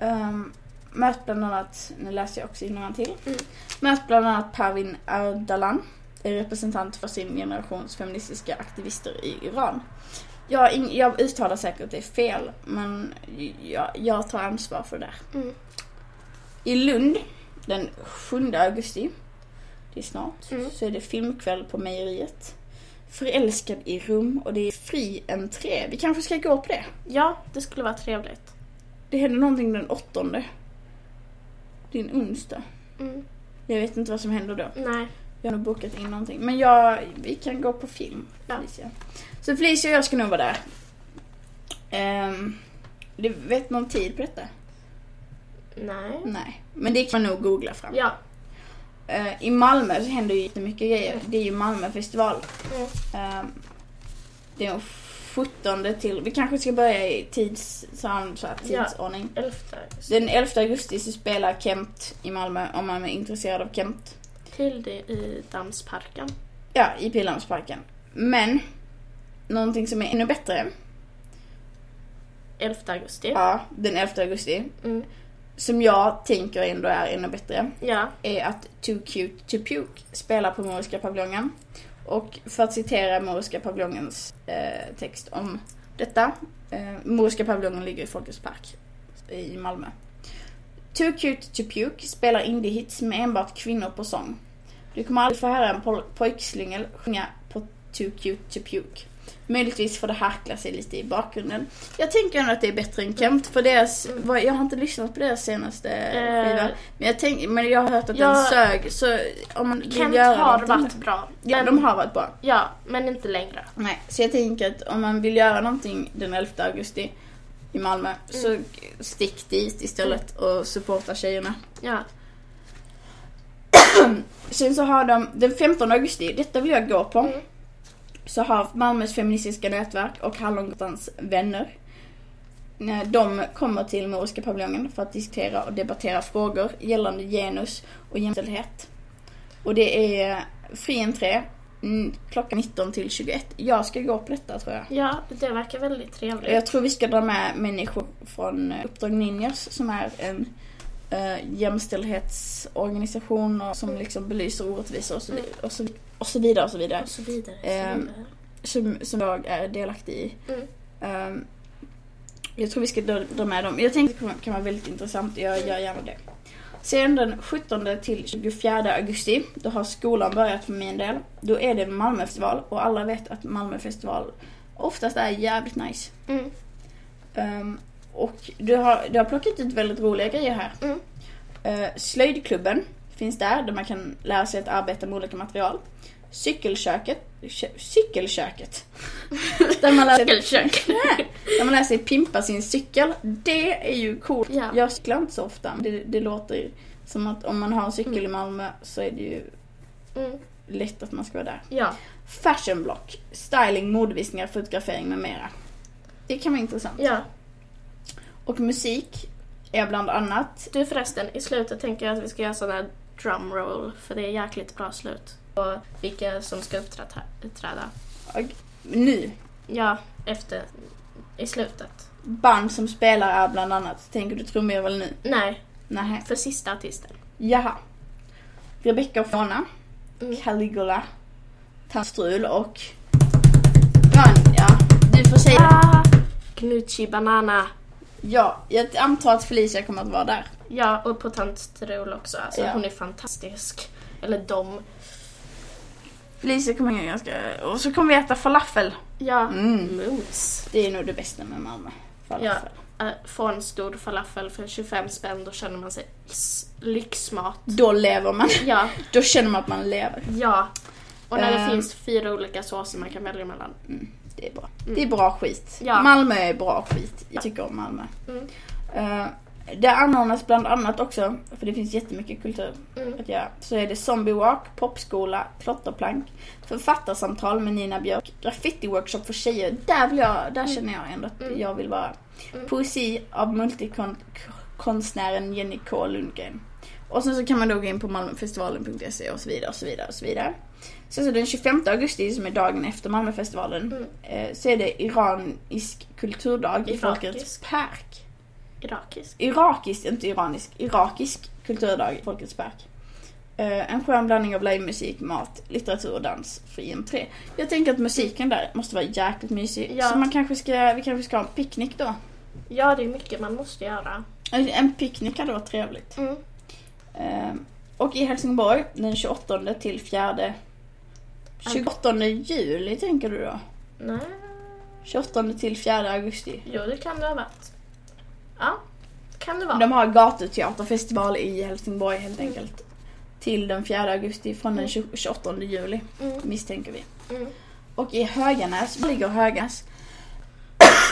Um, möt bland annat, nu läser jag också innantill. Mm. Möt bland annat Parvin Ardalan, är representant för sin generations feministiska aktivister i Iran. Jag, jag uttalar säkert det fel, men jag, jag tar ansvar för det. Mm. I Lund, den 7 augusti, snart, Mm. så är det filmkväll på Mejeriet. Förälskad i rum och det är fri entré. Vi kanske ska gå på det. ja, det skulle vara trevligt. Det händer någonting den åttonde. Det är en onsdag. Mm. Jag vet inte vad som händer då. Nej. Jag har nog bokat in någonting. Men jag, vi kan gå på film, Ja. Felicia. Så Felicia och jag ska nog vara där. Um, du vet någon tid på detta? Nej. Nej. Men det kan man nog googla fram. Ja. Eh, I Malmö så händer ju jättemycket grejer. Det är ju Malmö festival. Mm. Ehm, det är den 17 till, vi kanske ska börja i tids, så här, Ja. tidsordning. Elfte augusti. Den 11 augusti så spelar Kempt i Malmö om man är intresserad av Kempt. Till det i Dansparken. Ja, i Pildammsparken. Men, någonting som är ännu bättre, 11 augusti. ja, den 11 augusti, Mm. Som jag tänker ändå är ännu bättre, Ja. är att Too Cute To Puke spelar på Moriska paviljongen. Och för att citera Moriska paviljongens eh, text om detta, eh, Moriska paviljongen ligger i Folkets park i Malmö. Too Cute To Puke spelar indie-hits med enbart kvinnor på sång. Du kommer aldrig få höra en pojkslyngel sjunga på Too Cute To Puke. Möjligtvis får det harkla sig lite i bakgrunden. Jag tänker ändå att det är bättre än Kempt för deras, vad- jag har inte lyssnat på deras senaste Eh, skiva. Men jag, tänk, men jag har hört att Ja. den sög, så om man vill Kent göra har någonting- varit bra. Ja, Men- de har varit bra. Ja, men inte längre. Nej, så jag tänker att om man vill göra någonting den 11 augusti i Malmö, så stick dit istället och supporta tjejerna. Ja. Sen så har de den 15 augusti, detta vill jag gå på, Mm. Så har Malmös feministiska nätverk och Hallongatans vänner eh, de kommer till Moriska paviljongen för att diskutera och debattera frågor gällande genus och jämställdhet. Och det är fri entré mm, klockan 19 till 21. Jag ska gå på detta tror jag. Ja, det verkar väldigt trevligt. Jag tror vi ska dra med människor från eh, Uppdrag Ninjas som är en uh, jämställdhetsorganisation och som liksom belyser orättvisor och så, vid- och så, och så vidare och så vidare. Och så vidare. Så Ehm, vidare. Som, som jag är delaktig i. Mm. Ehm, jag tror vi ska dra, med dem. Jag tänkte att det kan- vara väldigt intressant. Jag gör gärna det. Sen den 17 till 24 augusti, då har skolan börjat för min del. Då är det Malmöfestival och alla vet att Malmöfestival oftast är jävligt nice. Mm. Ehm, och du har, du har plockat ut väldigt roliga grejer här. Mm. Uh, slöjdklubben finns där, där man kan lära sig att arbeta med olika material. Cykelköket, kö, cykelköket. där, man lär sig, där man lär sig pimpa sin cykel. Det är ju coolt. Ja. Jag cyklar inte så ofta, det, det låter Som att om man har en cykel i Malmö så är det ju Mm. lätt att man ska vara där. Ja. Fashion block, styling, modevisningar, fotografering med mera. Det kan vara intressant. ja. Och musik är bland annat Du förresten, i slutet tänker jag att vi ska göra sån här drumroll för det är jäkligt bra slut. Och vilka som ska uppträda. nu. Ja, efter, i slutet. Band som spelar är bland annat, tänker du trumvirvel nu? Nej, Nej. för sista artisten. Jaha. Rebecca och Fiona, Mm. Caligula, Tandstrul och... Ja, ja, du får säga. Ah, Gnucci Banana. Ja, jag antar att Felicia kommer att vara där. Ja, och på Tant Strul också. Alltså, Ja. Hon är fantastisk. Eller de. Felicia kommer att ganska... Och så kommer vi äta falafel. Ja, Mm. Det är nog det bästa med Malmö. Falafel. Äh, få en stor falafel för 25 spänn, då känner man sig lyxmat. Då lever man. Ja, Då känner man att man lever. ja. Och när det Ehm. finns fyra olika såser man kan välja mellan. Det är bra. Det är bra skit. Ja. Malmö är bra skit. Jag tycker om Malmö. Mm. Eh, det anordnas bland annat också, för det finns jättemycket kultur Mm. att göra, så är det zombie walk, popskola, klotterplank, författarsamtal med Nina Björk, graffiti-workshop för tjejer. Där, vill jag, där känner jag ändå att Mm. jag vill vara. Mm. Poesi av multikonstnären Jenny K Lundgren. Och sen så kan man då gå in på malmöfestivalen.se och så vidare och så vidare och så vidare. Sen så den 25 augusti som är dagen efter Malmöfestivalen Mm. eh, så är det iranisk kulturdag i Irakisk. Folkets park. Irakisk. Irakisk, inte iranisk, irakisk kulturdag i Folkets park. Eh, en skön blandning av livemusik, mat, litteratur och dans, fri entré. Jag tänker att musiken där måste vara jäkligt mysig. Ja. Så man kanske ska, vi kanske ska ha en picknick då. Ja, det är mycket man måste göra. En en picknick hade varit trevligt. Mm. Eh, och i Helsingborg den 28 till 4 28 juli tänker du då? Nej. 28 till 4 augusti. Jo, det kan det ha varit. Ja, kan det vara. De har gatuteaterfestival i Helsingborg helt enkelt. Till den 4 augusti från den 20 28 juli Mm. misstänker vi. Mm. Och i Höganäs, var ligger Höganäs?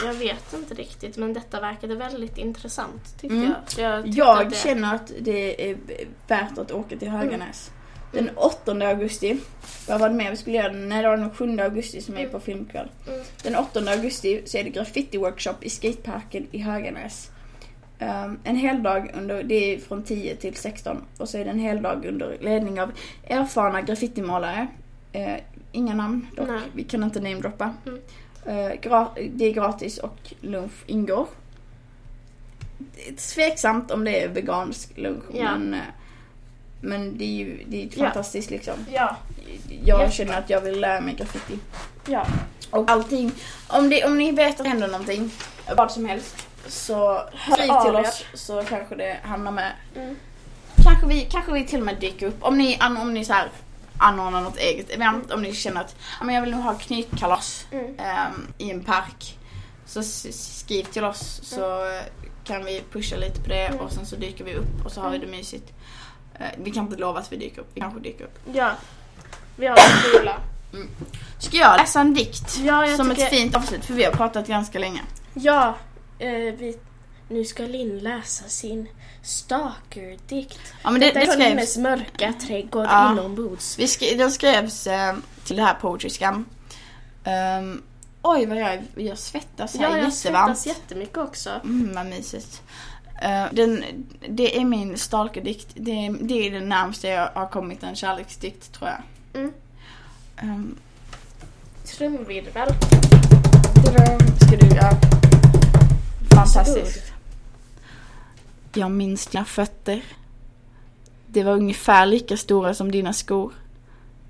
Jag vet inte riktigt, men detta verkade väldigt intressant tyckte Mm. jag. Jag, Jag att det... känner att det är värt att åka till Höganäs. Den Mm. 8 augusti, vad var mer vi skulle göra? Nej det var den 7 augusti som är på filmkväll. Mm. Den 8 augusti så är det graffiti-workshop i skateparken i Höganäs. Um, en hel dag under, det är från 10 till 16 och så är det en hel dag under ledning av erfarna graffitimålare. Eh, inga namn dock, Nej. vi kan inte namedroppa. Mm. Gra- det är gratis och lunch ingår. Det är tveksamt om det är vegansk lunch Ja. men, eh, men det är ju det är fantastiskt liksom. Ja, Jag Jättebra. känner att jag vill lära mig graffiti. ja. Och allting, om, det, om ni vet att det händer någonting, vad som helst, så skriv av till er. oss så kanske det hamnar med. Mm. Kanske vi, kanske vi till och med dyker upp. Om ni, om ni så här anordnar något eget event, om ni känner att men jag vill nog ha knytkalas Mm. ehm, i en park. Så skriv till oss så eh, kan vi pusha lite på det Mm. och sen så dyker vi upp och så har vi det mysigt. Eh, vi kan inte lova att vi dyker upp, vi kanske dyker upp. ja. Vi har en skola. Ska jag läsa en dikt? Ja, jag som tycker... ett fint avslut för vi har pratat ganska länge. Ja, eh, vi... nu ska Linn läsa sin stalker-dikt. Ja men det, Detta det är från skrevs. hennes mörka trädgård Ja. inombords. Vi skrev, den skrevs eh, till det här Poetry Scam. Ehm, oj vad jag, jag svettas här Ja, jag jättevarmt. svettas jättemycket också. Mm, vad mysigt. Eh, den, det är min stalkerdikt. Det, det är det närmaste jag har kommit en kärleksdikt tror jag. Mm. Um, Trumvirvel. ska du, ja. Fantastiskt. Jag minns dina fötter. Det var ungefär lika stora som dina skor.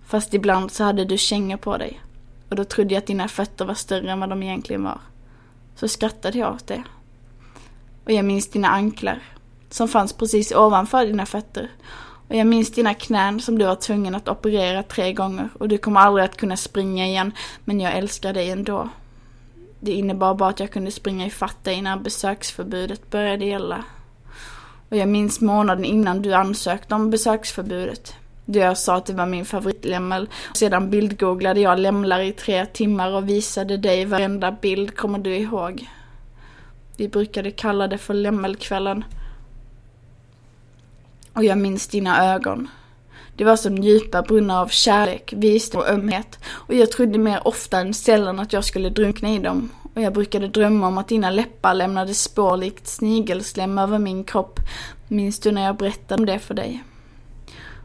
Fast ibland så hade du kängor på dig. Och då trodde jag att dina fötter var större än vad de egentligen var. Så skrattade jag åt det. Och jag minns dina anklar. Som fanns precis ovanför dina fötter. Och jag minns dina knän som du var tvungen att operera tre gånger. Och du kommer aldrig att kunna springa igen. Men jag älskar dig ändå. Det innebar bara att jag kunde springa ifatt dig när besöksförbudet började gälla. Och jag minns månaden innan du ansökte om besöksförbudet. Då jag sa att det var min favoritlämmel. Och sedan bildgooglade jag lämlar i tre timmar och visade dig varenda bild, kommer du ihåg? Vi brukade kalla det för lämmelkvällen. Och jag minns dina ögon. Det var som djupa brunnar av kärlek, visdom och ömhet. Och jag trodde mer ofta än sällan att jag skulle drunkna i dem. Och jag brukade drömma om att dina läppar lämnade spår likt snigelslem över min kropp. Minns du när jag berättade om det för dig?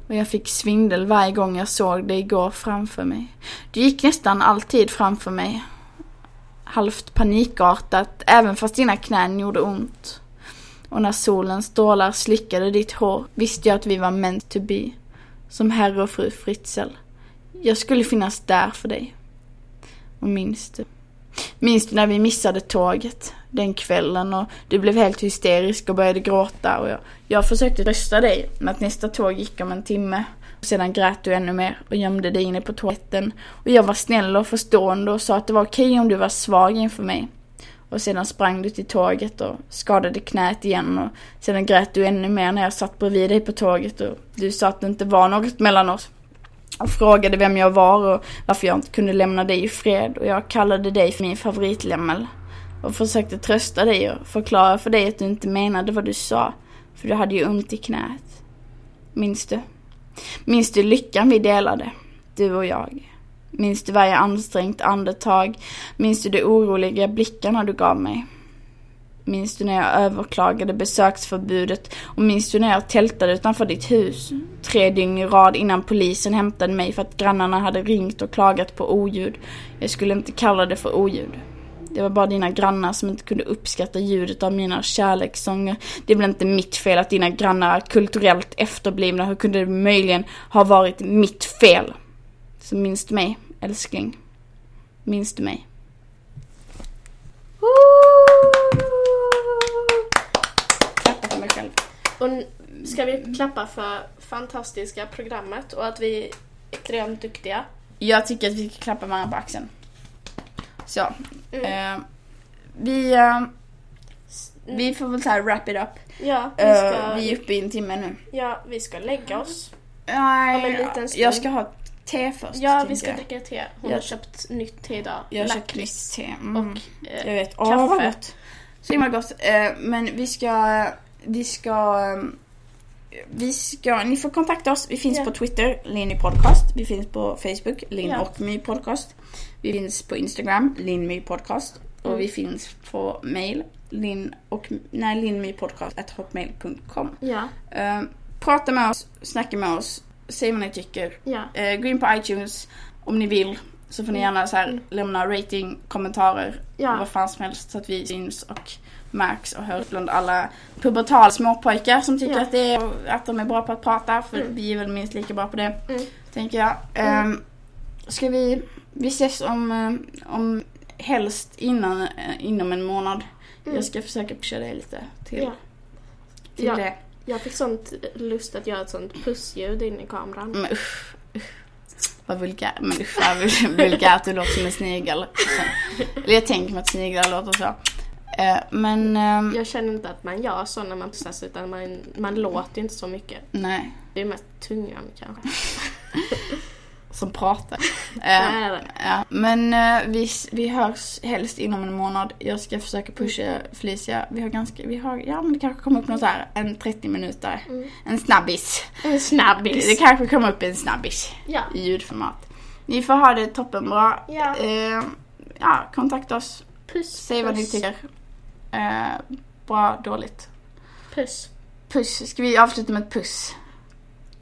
Och jag fick svindel varje gång jag såg dig gå framför mig. Du gick nästan alltid framför mig. Halvt panikartat, även fast dina knän gjorde ont. Och när solens strålar slickade ditt hår visste jag att vi var meant to be. Som herre och fru Fritzl. Jag skulle finnas där för dig. Och minns du? Minns du när vi missade tåget den kvällen och du blev helt hysterisk och började gråta och jag, jag försökte trösta dig med att nästa tåg gick om en timme. Sedan grät du ännu mer och gömde dig inne på toaletten. Och jag var snäll och förstående och sa att det var okej om du var svag inför mig. Och sedan sprang du till tåget och skadade knät igen och sedan grät du ännu mer när jag satt bredvid dig på tåget och du sa att det inte var något mellan oss. Och frågade vem jag var och varför jag inte kunde lämna dig i fred och jag kallade dig för min favoritlämmel. Och försökte trösta dig och förklara för dig att du inte menade vad du sa. För du hade ju ont i knät. Minns du? Minns du lyckan vi delade? Du och jag. Minns du varje ansträngt andetag? Minns du de oroliga blickarna du gav mig? Minns du när jag överklagade besöksförbudet? Och minns du när jag tältade utanför ditt hus? Tre dygn i rad innan polisen hämtade mig för att grannarna hade ringt och klagat på oljud. Jag skulle inte kalla det för oljud. Det var bara dina grannar som inte kunde uppskatta ljudet av mina kärlekssånger. Det blev inte mitt fel att dina grannar är kulturellt efterblivna. Hur kunde det möjligen ha varit mitt fel? Så minns du mig, älskling? Minns du mig? Klappa för mig själv. Och ska vi klappa för fantastiska programmet och att vi är extremt duktiga? Jag tycker att vi ska klappa varandra på axeln. Så. Mm. Eh, vi, eh, vi får väl så här wrap it up. Ja, vi Eh, ska, vi är uppe i en timme nu. ja, vi ska lägga oss. Nej, jag ska ha te först. Ja, vi ska jag. dricka te. Hon Jag- har köpt nytt te idag. Jag har köpt nytt te. Mm. Och eh, jag vet. Åh, kaffe. vad gott. Så himla gott. Eh, men vi ska, vi ska, eh, vi ska, ni får kontakta oss. Vi finns Ja. på Twitter, Linny Podcast. Vi finns på Facebook, Linn Ja. och My Podcast. Vi finns på Instagram, Linn My Podcast. Och Mm. vi finns på mail, linn och, nej, linnmypodcast at hotmail.com. Ja, Eh, prata med oss, snacka med oss, säg vad ni tycker. ja. Eh, gå in på iTunes om ni vill. Så får ni gärna så här, lämna rating, kommentarer, Ja. vad fan som helst. Så att vi syns och märks och hörs bland alla pubertala småpojkar som tycker Ja. att, det är, att de är bra på att prata. För Mm. vi är väl minst lika bra på det, Mm. tänker jag. Um, ska vi, vi ses om, eh, om helst innan, eh, inom en månad. Mm. Jag ska försöka pusha dig lite till, Ja. till Ja. det. Jag fick sånt lust att göra ett sånt pussljud in i kameran. Men usch, usch. Vad vulgär, men usch vad vul- vulgärt du låter som en snigel. Eller jag tänker mig att sniglar låter så. Eh, men, ehm, Jag känner inte att man gör så när man pussas utan man, man låter inte så mycket. nej, Det är mest tungan kanske. som pratar. Eh, ja, men eh, vi, vi hörs helst inom en månad. Jag ska försöka pusha Felicia. Vi har ganska, vi har, ja men det kanske kommer upp något här, en 30 minuter. Mm. En snabbis. En snabbis. det kanske kommer upp en snabbis Ja. i ljudformat. Ni får ha det toppenbra. Ja. Eh, ja, kontakta oss. Puss. Säg vad ni tycker. Eh, bra, dåligt. Puss. Puss. Ska vi avsluta med ett puss?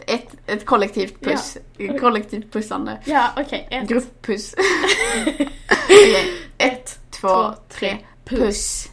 Ett, ett kollektivt puss. Ett kollektivt pussande. Ja, okej. Ett, Grupppuss. Okej, Ett, två, två, tre. Puss.